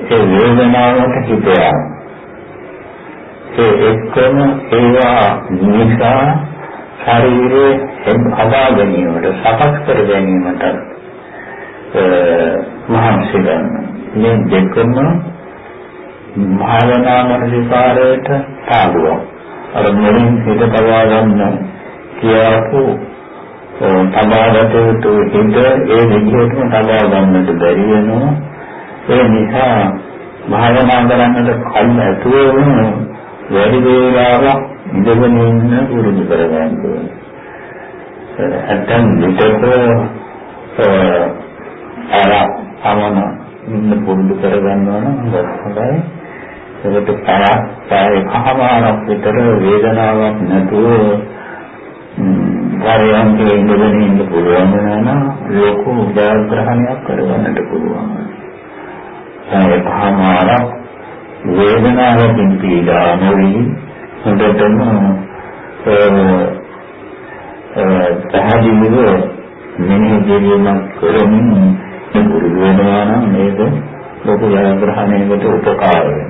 ඒ වේදනාවට හිත යනවා ඒ එක්කම ඒවා නිසා ශරීරයේ හදා ගැනීමට සකස් කර ගැනීමට මහන්සි ගන්න මේ දෙකම භාවනා මනසිකාරයට පාඩුවක්. අර මුලින් හිත පවා ගන්න කියවපු තබාගත යුතු හිත ඒ විදිහටම තබා ගන්නට බැරි වෙනවා. ඒ නිසා භාවනා කරන්නට කල් ඇතුළේම වැඩි වේලාවක් ඉඳගෙන ඉන්න පුරුදු කරගන්න ඕනේ. ඇත්තන් විතක අර අමන ඉන්න පුරුදු කරගන්නවා නම් හොඳයි. ඒකට පැයක් පැය කහමාරක් විතර වේදනාවක් නැතුව පරයන්කේ ඉඳගෙන ඉන්න පුළුවන් නම් ලොකු ජයග්‍රහණයක් කරගන්නට පුළුවන්. පැය කහමාරක් වේදනාවකින් පීඩා නොවි හොඳටම පැහැදිලිව මෙනෙහි කිරීමක් කරමින් පුරුදු වෙනවා නම් මේක ලොකු ජයග්‍රහණයකට උපකාර වෙනවා.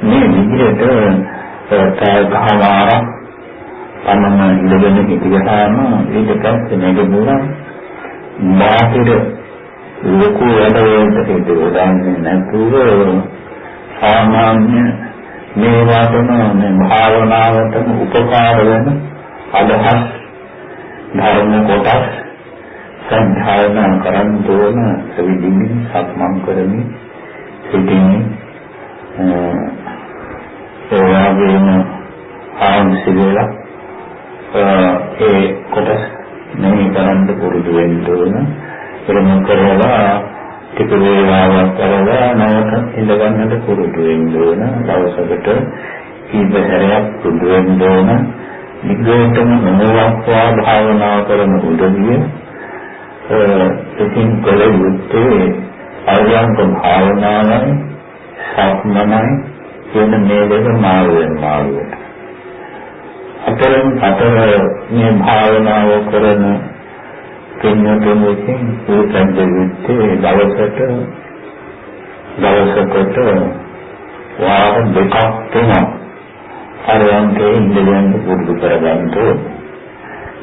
මේ විදිහට ප්‍රයගහවාර තමම ඉඳගෙන හිටියාම ඊට පස්සේ නැගෙමුණා බාහිර ලොකු වැඩවලට හිතුවදන්නේ නැතුව සාමාන්‍ය මේ වාතන මේ භාවනාවටම උපකාර වෙන අදහස් ධර්ම කොටස් සංධාරණ කරන් දෝන සවිදිමින් සක්මන් කරමින් සිටින්නේ ඒ වගේම ආංශි වේලා ඒ කොටස් නෙමෙයි කරන්න පුරුදු වෙන්න ඕන. එහෙම කරලා ටික වේලාවක් කරලා නැවත ඉඳ ගන්නට පුරුදු වෙන්න ඕන. දවසකට කීප හැරයක් පුරුදු වෙන්න ඕන. නිග්‍රහතම මොනවාක්වා භාවනා කරන උදවිය ඉතින් කල යුත්තේ අරියංක භාවනාවයි සක්මනයි කියන මේ දෙක මාරු වෙන මාරුවට. අතරින් අතර මේ භාවනාව කරන කෙනෙකුට උත්සන්න දෙවිත්තේ දවසට දවසකට වාර දෙකක් තුනක් පරයන්කේ ඉඳගෙන පුරුදු කරගන්න ඕනේ.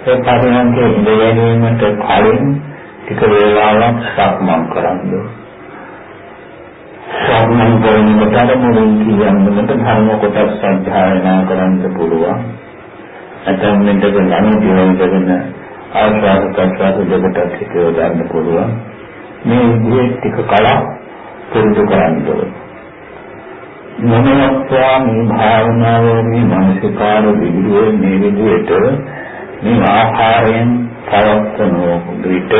ඒ පරයන්කේ ඉඳ ගැනීමට කලින් ටික වේලාවක් සක්මන් කරන්න ඕනේ. සම්මන් කරනකොට අර මුලින් කියන්නකට ධර්ම කොටස් සත්‍යයනා කරන්න පුළුවන්. නැත්නම් මෙතන ළඟ දිවෙන්න ආස්වාද ප්‍රසවාස දෙකටත් හිත යොදන්න පුළුවන්. මේ විදිහේ ටික කලක් පුරුදු කරන්න ඕනේ. මනෝස්වා මේ භාවනාවේ මේ මානසිකාර විදිහේ මේ විදිහට මේ ආහාරයෙන් පවත්වන විට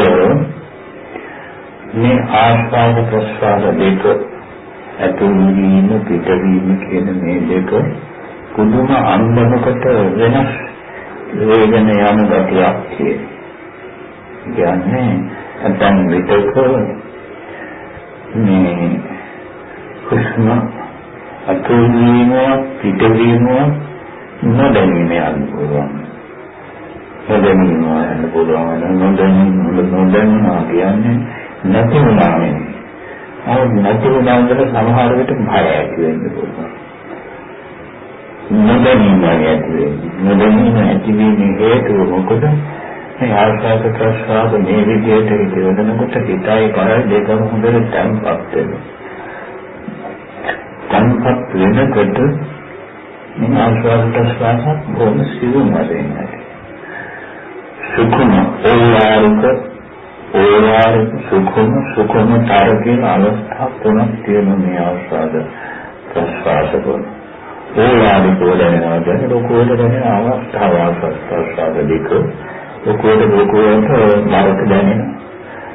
මේ ආස්වාද ප්‍රසවාස දෙක ඇතුළු වීම පිටවීම කියන මේ දෙක පුදුම අන්දමකට වෙනස් වේගන යන ගතියක් කියන්නේ නැත්නම් විතක මේ හුස්ම අතුල්වීම පිටවීම නොදැනීම යන්න පුළුවන්. නොදැනීම යන්න පුළුවන්. නොදැනීම නොදැනීම කියන්නේ නැති වුණා නෙමෙයි. අර නැති වුණාන්දර සමහර විට භය ඇති වෙන්න පුළුවන්. නොදැනීම ඇති වෙන්නේ. නොදැනීම ඇති වෙන්නේ හේතුව මොකද? මේ ආස්වාද ප්‍රසආද මේ විදිහට හිතවනකොට හිතයි කරයි දෙකම හොඳට තැම්පත් වෙනවා. තැම්පත් වෙනකොට මේ ආස්වාද ප්‍රසආද බොහොම සිවුම් වශයෙන් සුඛම ඕලාරික ඕලාරික සුඛම සුඛම තර කියන අවස්ථා තුනක් තියෙන මේ ආස්වාද ප්‍රස්වාස කරන. ඕලාරික දැනෙනවා දැන ලෝකෝට දැනෙන අවස්ථාව ආස්වාද දෙක ලෝකෝට ලෝකෝට මාර්ග දැනෙනවා.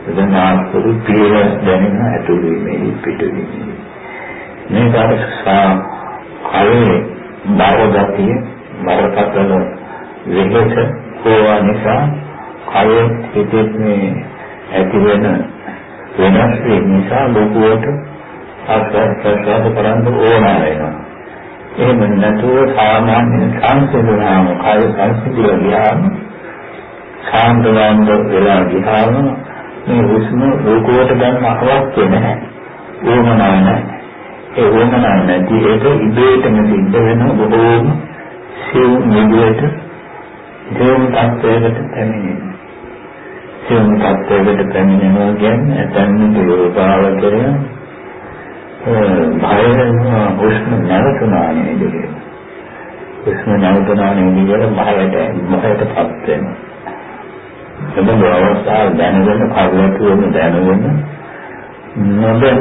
එතන ආස්වාද පිළ දැනෙන ඇතුළු වීමේ පිටවීමේ. මේ කාර්යසා කලේ බාරගතිය බරපතල වෙහෙස හෝවා නිසා කයේ හිතේ මේ ඇති වෙන වෙනස් වීම නිසා ලෝකයට ආස්වාද ප්‍රසාද කරන්න ඕන වෙනවා. එහෙම නැතුව සාමාන්‍ය සංසිඳුනාම කාය සංසිඳිය ගියාම සාන්දවන්ද වෙලා ගියාම මේ හුස්ම ලෝකයට ගන්න අවශ්‍ය නැහැ. ඕමනා නැහැ. ඒ ඕමනා නැති ඒක ඉබේටම සිද්ධ වෙන බොහෝම සිව් නිදියට දේව තත්ත්වයකට පැමිණෙනවා. සියුම් තත්ත්වයකට පැමිණෙනවා කියන්නේ ඇතැම්ම යෝගාවචරය භය වෙනවා උෂ්ණ නැවතුණා නේද කියලා. උෂ්ණ නැවතුණා නේද කියලා භයට භයටපත් වෙනවා. එබඳු අවස්ථාව දැනගෙන කල්ලාතුවම දැනගෙන නොදැන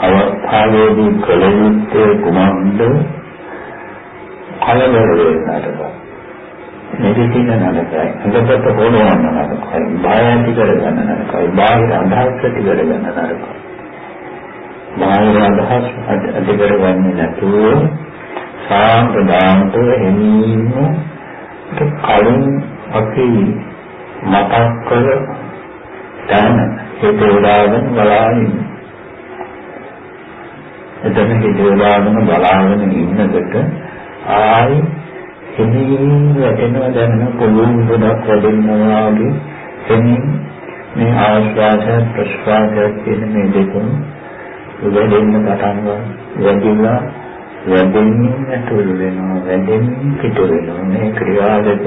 අවස්ථාවේදී කල යුත්තේ කුමක්ද කලබල වෙන්නට මෙදිටින නරකයි. අදපත හොලවන්න නරකයි. බය ඇති කරගන්න නරකයි. බාහිර අදහස් ඇති කරගන්න නරකයි. බාහිර අදහස් ඇති කරගන්නේ නැතුව සාන්ත දාන්ත එනීම කලින් අපි මතක් කර දැන හිත උදාගෙන බලාගෙන එතන හිත උදාගෙන බලාගෙන ඉන්නකොට ආයි එදින් වැටෙනවා දැනෙන පොළොන් ගොඩක් වැඩෙනවා වගේ එනින් මේ ආශ්වාස ප්‍රශ්වාස කියන මේ දෙකම වැඩෙන්න පටන් ගන්න වැඩිලා වැඩෙන්නේ නැතුළු වෙනවා වැඩෙන්නේ පිට වෙනවා. මේ ක්‍රියා දෙක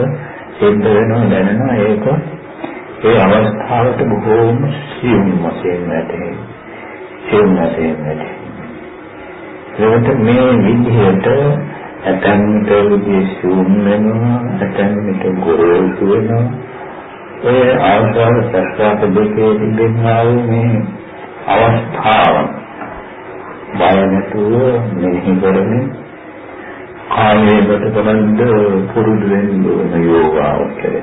සිද්ධ වෙනවා දැනෙනවා ඒක ඒ අවස්ථාවට බොහෝම සියුම් වශයෙන් වැටේ සියුම් වශයෙන් වැටේ ඒකට මේ විදිහට ඇතැම් විට විදිහේ සූම් වෙනවා ඇතැම් විට ගොරෝසු වෙනවා. ඔය ආස්වාද ප්‍රස්වාස දෙකේ තිබෙනා වූ මේ අවස්ථාව බය නැතුව මෙහි කරන්නේ කායයට බලන්ද පුරුදු වෙන්න ඕන යෝගාවචරය.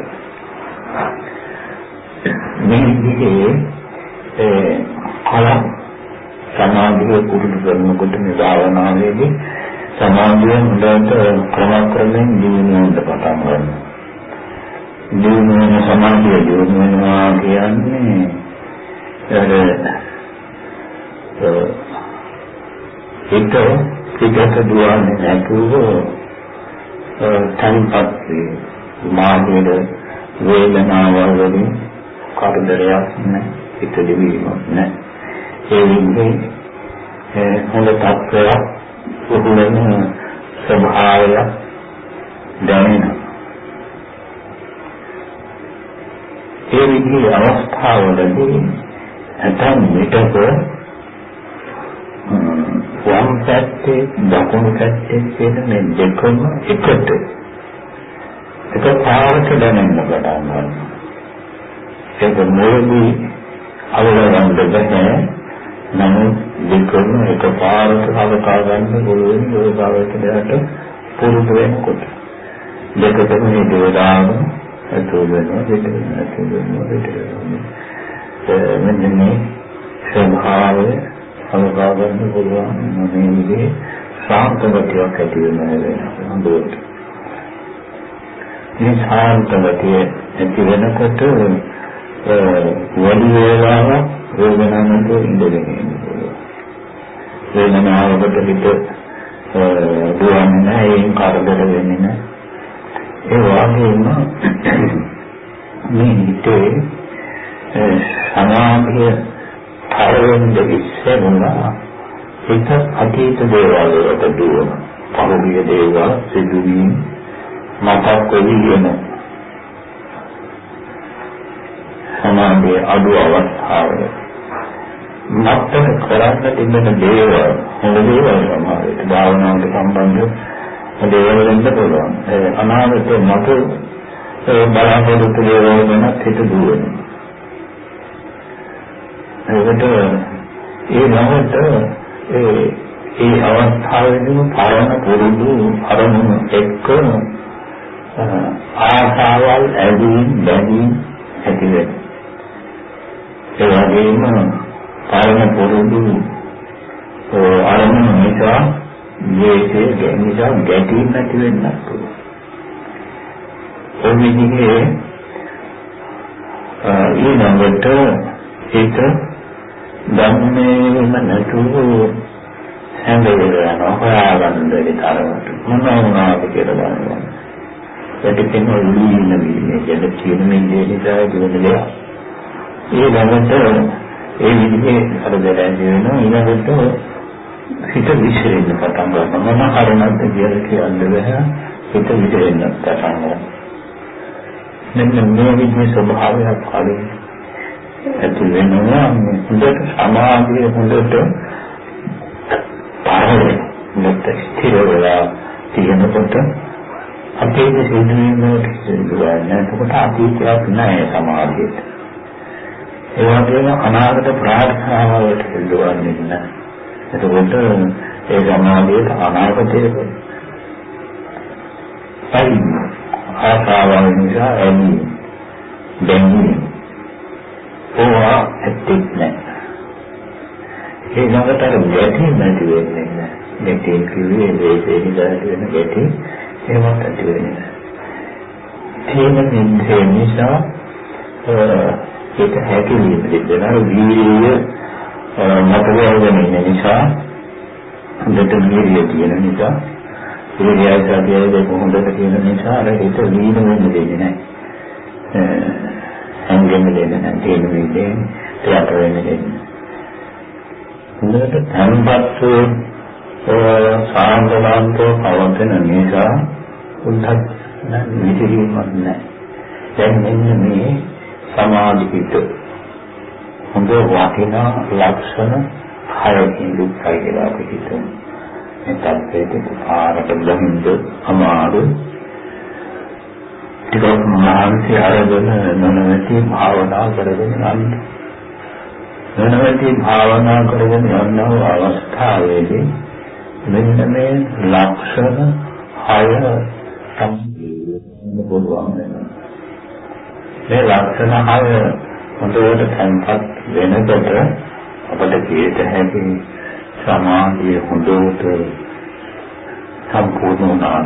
මේ විදිහේ ඒ කල සමාධිය පුරුදු කරනකොට මේ භාවනාවේදී සමාධිය හොඳට ක්‍රමක්‍රමයෙන් දියුණු වෙන්න පටන් ගන්නවා. දියුණු වෙන සමාධිය දියුණු වෙනවා කියන්නේ අර හිත පිටට දුවන්නේ නැතුව තන්පත් වේ. මාගේ වේදනාව වලින් කරදරයක් නැහැ. හිත දෙවීමක් නැහැ. ඒ විදිහේ හොඳ තත්ත්වයක් පුදුමන ස්වභාවය දැනෙනවා. ඒ විදිහේ අවස්ථාවලදී ඇතන් විටක වම් පැත්තේ දකුණු පැත්තේ කියන මේ දෙකම එකට එක පාරට දැනෙන්න පටන් ගන්නවා. ඒක මොළදී අවලවන්න බැහැ. නමුත් දෙකම එකපාරට හලකා ගන්න පුළුවන් යෝගාවචරයට පුරුදු වෙනකොට. දෙකටම මේ දේවාම අතුල් වෙනවා දෙක වෙනවා අතුල් වෙනවා දෙක වෙනවා. මෙන්න මේ ස්වභාවය හලකා ගන්න පුළුවන් මේ විදිහේ සාන්තගතියක් ඇති වෙනවා හොඳට. මේ සාන්තගතිය ඇති වෙනකොට වැඩි වේලාවක් වේදනාවට ඉඳගෙන ඉන්නවා. වේදනාවකට හිත දුවන්නේ නැහැ, ඒන් කරදර වෙන්නේ නැහැ. ඒ වගේම මේ හිතේ සමාධිය තරවෙන්න ඉස්සෙල්ලා හිත අතීත දේවල් වලට දුවන. පහුගිය දේවල් සිදුවීම් මතක් වෙවි එනවා. සමාධියේ අඩු අවස්ථාවල මත්තක කරන්න තිබෙන දේවල් හොඳ දේවල් සමහරවිට. භාවනාවට සම්බන්ධ දේවල් වෙන්න පුළුවන්. ඒ අනාගතේ මත බලාපොරොත්තු දේවල් ගැන හිත දුවනවා ඒකට ඒ නමත ඒ ඒ අවස්ථාවේදීම පරණ පුරුදු අරමුණු එක්ක ආසාවල් ඇදීම් බැඳීම් ඇති වෙනවා. ඒ වගේම පරණ පුරුදු අරමුණු නිසා මේකේ ගැනිසා ගැටීම් නැති වෙන්නත් පුළුවන්. ඒ විදිහේ ඊළඟට ඒක ධම්මේම නැතුව හැඳින්වෙනවා හොයාගන්න බැරි තරමට මොන වුණාද කියලා බලන්න. ඒක කියන්නේ උලීන විදිහේ කියන කියන මේ නිසා කියන දෙයක්. ඊළඟට ඒ විදිහේ කරදර ඇති වෙනවා ඊළඟට හිත විසිරෙන්න පටන් ගන්නවා. මම හරනක්ද කියලා කියන්න බෑ හිත විසිරෙන්න පටන් ගන්නවා. මෙන්න මේ විදිහේ ස්වභාවයක් කලින් ඇති වෙනවා. හොඳට සමාධිය හොඳට පාරේ මෙත් ස්ථිර වෙලා තියෙනකොට අපේ සිදුවීම් වලට සිදුවන්නේ නැතකොට අතීතයක් නැහැ සමාධියට. ඒ වගේම අනාගත ප්‍රාර්ථනාවලට පිළිවන්නේ නැහැ. එතකොට ඒ සමාධියට අනාගතයේ පයි ආසාවන් නිසා එනි දෙන්නේ ඕවා ඇත්තෙත් නැහැ. ඒ ළඟට ගැටි නැති වෙන්නේ නැහැ. ගැටි කිව්වේ වේදේ නිදාට වෙන ගැටි ඒවත් ඇති වෙන්නේ නැහැ. තේන නිසා ඒක හැකිලිම දෙන්නා වීර්යය මතකයෙන් ඉන්න නිසා හොඳට වීර්යය තියෙන නිසා වීර්යය සාධ්‍යය දෙක හොඳට තියෙන නිසා අර හිත වීන වෙන්න දෙන්නේ නැහැ. සංගෙම දෙන්නේ නැහැ. තේන වීදේ ත්‍යාග වෙන්න දෙන්නේ. හොඳට තන්පත් සාන්දනාන්තෝ පවතන නිසා උන්දත් නිදිරීමක් නැහැ. දැන් මෙන්න මේ සමාධිත හොඳ වටිනා ලක්ෂණ හයකින් දුක්ඛයි කියලා අපි හිතමු. මේ තත්ත්වයට පාරට බහින්ද අමාරු ටිකක් මානසික අරගෙන නොනවති භාවනා කරගෙන යන්න. නොනවති භාවනා කරගෙන යන අවස්ථාවේදී මෙන්න මේ ලක්ෂණ හය සම්පූර්ණ පුළුවන් වෙනවා. මේ ලක්ෂණ හය හොඳට තැන්පත් වෙනකොට අපට කීයට හැකි සමාධිය හොඳට සම්පූර්ණ වුණා.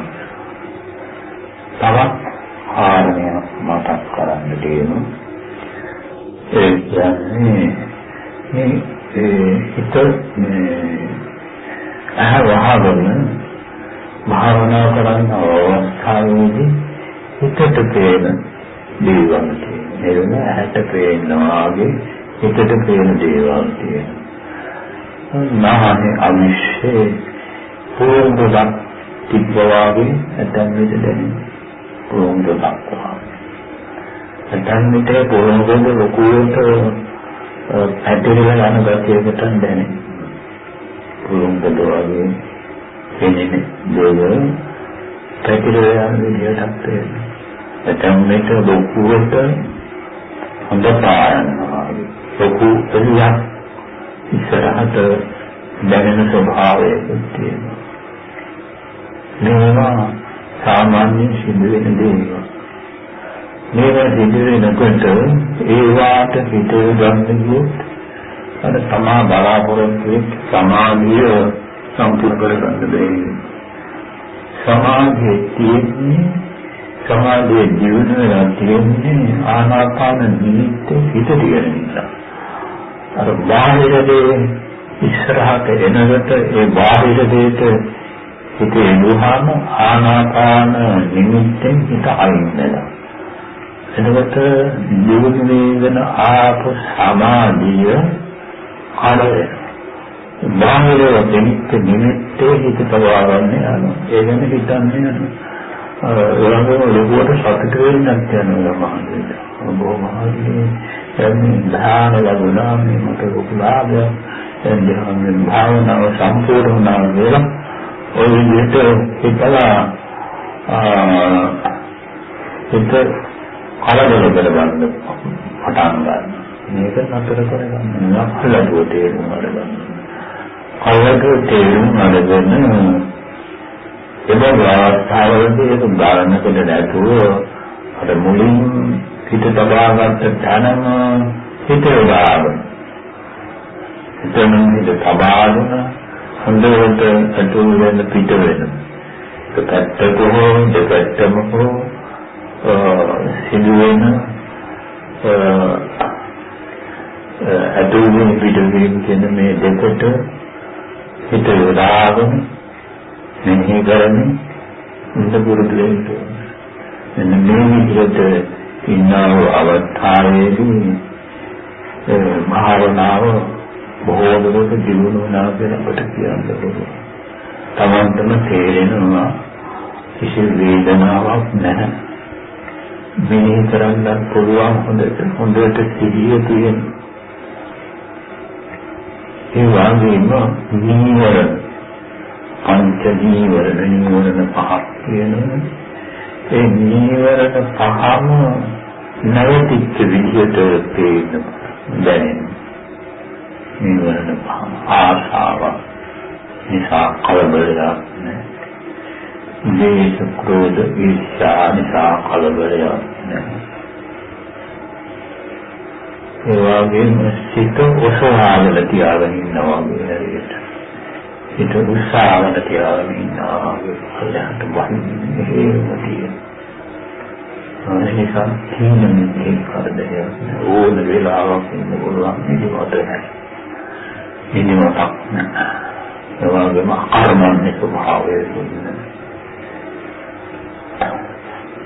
තවත් කාරණය මතක් කරන්න තියෙනවා. ඒ කියන්නේ මේ හිත අහ වහගෙන භාවනා කරන අවස්ථාවේදී හිතට පේන දේවල් තියෙනවා. ඇහැට පේනවා වගේ හිතට පේන දේවල් තියෙනවා. නාහනේ අවිශ්ේ පොරොන්දුක් තිබ්බවාගේ නැත්නම් විද දැනෙන පොරොන්දුක් වගේ. නැත්නම් විට පොරොන්දුක ලොකුවට ඇදෙලා යන ගතියකට දැනෙන. පොරොන්දුක වගේ එන්නේ දේවල් පැතිරලා යන විදිහටත් වෙනවා. නැත්නම් මේක ලොකුවට හොඳ පායනවා ලොකු එළියක් ඉස්සරහට දැනෙන ස්වභාවයකුත් තියෙනවා. මේවා සාමාන්‍ය සිද්ධ වෙන දේවල්. මේවා සිද්ධ වෙනකොට ඒවාට හිත ගන්න ගියොත් අර තමා බලාපොරොත්තු වෙච්ච සමාධිය සම්පූර්ණ කරගන්න බැහැ සමාධිය තියෙන්නේ සමාධිය ජීවන වෙලා තියෙන්නේ ආනාපාන නිමිත්ත හිත තියෙන නිසා. අර බාහිර දේ ඉස්සරහට එනකොට ඒ බාහිර දෙයට හිත එනුවාම ආනාපාන නිමිත්තෙන් හිත අයින් වෙනවා. එතකොට ජීවන වේදන ආපු සමාධිය කලවේ බාහිර දෙනිත් නිමිත්තේ හිත තබා ගන්න යනවා. ඒ ගැන හිතන්නේ යනවා. ඒ වගේම ලොකුවට සතුට වෙන්නත් යනවා මහන්සියට. බොහොම මහන්සිය එන්නේ ධාන ලැබුණා මේ මට ලොකුලාභය. එන්නේ භාවනාව සම්පූර්ණ වුණා කියලා ඔය විදිහට හිතලා හිත කලබල කරගන්න පටන් ගන්න. මේක නතර කරගන්න. නපලුව තේරුම් අරගන්න. කවද තේරුම් අරගෙන එබඳු අවස්ථාවලදී ඒක ගානකට නැතුව අර මුලින් හිත තබාගත්ත තැනම හිත යොදාගෙන එතන හිත තබාගෙන හොඳට අතුල් වෙන පිට වෙන. පැත්තක හෝ දෙපැත්තම හෝ සිදුවෙන අතුල් වෙන පිට වෙන කියන මේ දෙකට හිත යොදාගෙන මෙහි කරමින් හොඳ පුරුදු වෙන්න මෙන්න මේ විදිහට ඉන්නා වූ අවස්ථාවේදී භාවනාව බොහෝ දුරට දියුණු වෙනවා කියලා අපට කියන්න පුළුවන්. තමන්ටම තේරෙනවා කිසි වේදනාවක් නැහැ. මෙනෙහි කරන්න පුළුවන් හොඳට හොඳට සිහිය තියෙනවා. ඒ වගේම නීවරණ පංච නීවරණ නීවරණ පහක් කියනවා. ඒ නීවරණ පහම නැවතිච්ච විදිහට පේන දැනෙන නීවරණ පහ ආශාව නිසා කලබලයක් නැහැ. දේශ ක්‍රෝධ ඊර්ෂ්‍යා නිසා කලබලයක් නැහැ. ඒ වගේම සිත ඔසවාගෙන තියාගෙන ඉන්නවා වගේ හරියට. සිත උස්සාගෙන තියාගෙන ඉන්නවා වගේ අල්ලහට වන්නේ හේම තියෙන. අනිසා තීනමින් ඒ කරදය ඕන වෙලාවක් ඉන්න පුළුවන් නිදිමත නැහැ. නිදිමතක් නැහැ. ඒ වගේම අකර්මණ්‍ය ස්වභාවය තියෙනවා.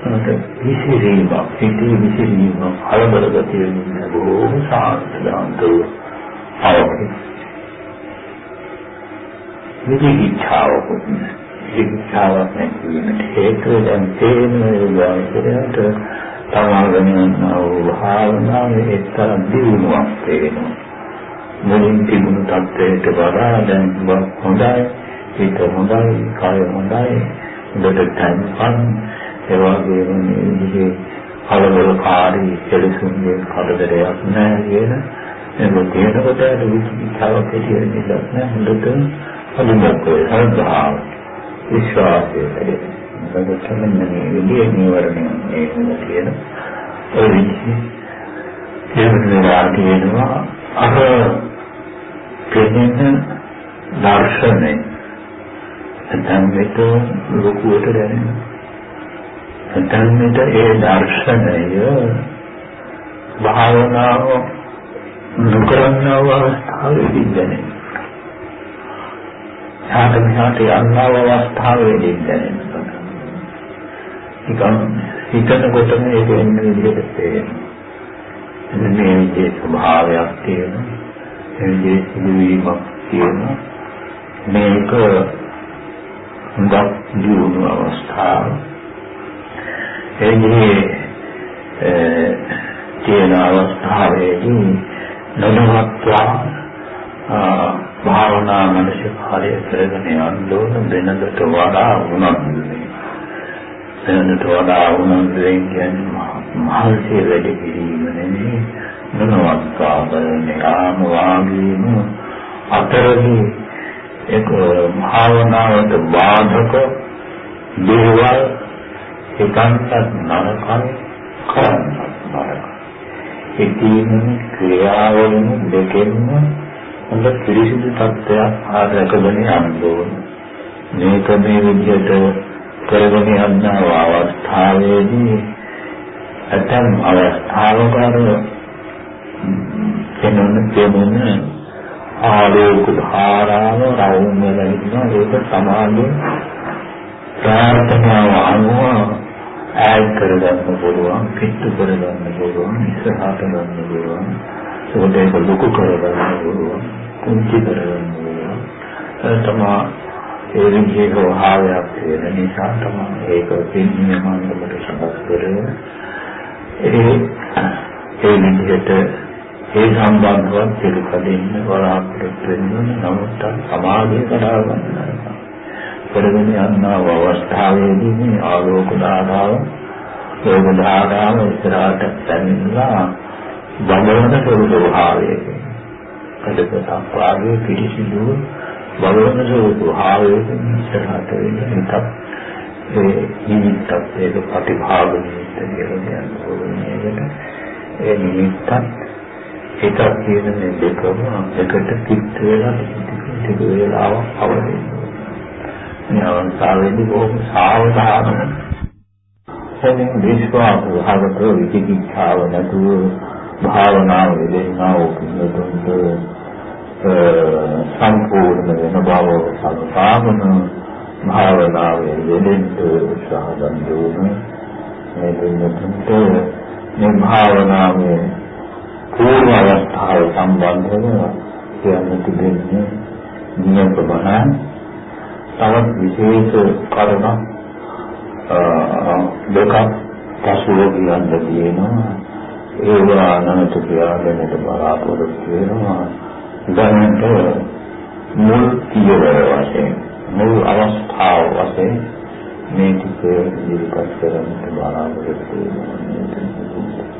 මට විසිරීම සිටී විසිරීම කලබල ගතිය නින්න බොහොම සාන්තදාන්තව අවකි විදිහිච්ඡාව විදිහිච්ඡාවක් නැති වීමට හේතුව දැන් තේන යෝගාවචරයට තමාගෙන යනවා වූ භාවනාවේ එක්තරා දියුණුවක් පේනවා මුලින් තිබුණු තත්ත්වයට වඩා දැන් හොඳයි හිත හොඳයි කාය හොඳයි හොඳට තැන්පත් ඒ වගේම මේ විදිහේ කලබලකාරී කෙලෙසුන්ගේ කරදරයක් නැහැ කියන ඒක කියනකොට විචිකිච්ඡාවක් ඇති වෙන්නේ නැහැ හොඳට අඳුනක් සල්භාව විශ්වාසය ඇති ඒක තමයි මේ විදිහේ නිවරණය මේ කියන ඔය විදිහේ කියනවා කියනවා අර පෙනෙන දර්ශනය නැත්නම් මේක ලොකුවට දැනෙනවා දැන්නට ඒ දර්ශනය භාවනාව නොකරනව අවස්ථාවේදී දැනෙන. ඡාත විහාට යන්නව අවස්ථාවේදී දැනෙන. නිකන් හිතනකොටම ඒක එන්න විදිහට තේරෙනවා. මේ විදිහේ ස්වභාවයක් තියෙනවා. මේ විදිහේ සිදුවීමක් තියෙනවා. මේක හුඟක් දියුණු අවස්ථාවක්. එන්නේ තියෙන අවස්ථාවේදී නොනවත්වා භාවනා මනසිකාරය කරගෙන යන්න ඕන වෙනදට වඩා උනන්දුයි. වෙනදට වඩා උනන්දුයි කියන්නේ මහන්සිය වැඩි කිරීම නෙමෙයි නනවත්කාරනේ ආම වාගේම අතරදී ඒක භාවනාවට බාධක දේවල් හිතන්නත් නරකයි කරන්නත් නරකයි. ඒ තියෙන ක්‍රියාවලින් දෙකෙන්ම හොඳ පිළිසිදු තත්ත්වයක් ආරකගෙන යන්න ඕන. මේක මේ විදිහට කරගෙන යන අවස්ථාවේදී ඇතම් අවස්ථාවක කෙනෙකුට කෙනෙකුට ආලෝක ධාරාව රවුම් වෙලා ඉන්නවා ඒක සමාධිය ප්‍රාර්ථනාව අනුව ඈඩ් කරගන්න පුළුවන් පිටු කරගන්න පුළුවන් ඉස්සරහට ගන්න පුළුවන් ඒකට ඒක ලොකු කරගන්න පුළුවන් කුංචි කරගන්න පුළුවන්. තමයි ඒ විදිහේ ස්වභාවයක් තියෙන නිසා තමයි ඒක පින්නේ මන්දමට සකස් කරගෙන ඒ ඒ විදිහට ඒ සම්බන්ධව පිළිපදින්න බලාපොරොත්තු වෙන නමුත් සමාධිය කඩා ගන්නවා කරගෙන යන අවස්ථාවේදී මේ ආලෝක ධාරාව ලෝක ධාරාව ඉස්සරහට පැමිණලා බලවන ස්වභාවයක කඩකටක් වාගේ පිළිසිදු බලවන ස්වභාවයක ඉස්සරහට වෙන එකක්. ඒ නිමිත්තක් ඒක ප්‍රතිභාග නිමිත්ත කියලා කියන්නේ ඒ නිමිත්තත් එකක් කියන මේ දෙකම එකට පිට වෙලා ටික වෙලාවක් අවදින්න මේ අවස්ථාවේදී බොහොම සාවධානව එනින් විශ්වාස භාගත විචිකිච්ඡාව නැතුව භාවනාව දෙන්නා වූ පිළිතුරුන්ට සම්පූර්ණ වෙන බව සල්පාවන භාවනාවේ යෙදෙන්න උත්සාහ ගන්න මේ දෙන්නට මේ භාවනාවේ පූර්ව අවස්ථාව සම්බන්ධව කියන්න තිබෙන්නේ නියම ප්‍රමාණ තවත් විශේෂ කරුණක් දෙකක් පසුව කියන්න තියෙනවා. ඒවා අනන්ත කියාගෙනට බලාපොරොත්තු වෙනවා. දැනට මුල් පියවර වශයෙන් මුල් අවස්ථාව වශයෙන් මේ ටික ඉදිරිපත් කරන්න බලාපොරොත්තු වෙනවා.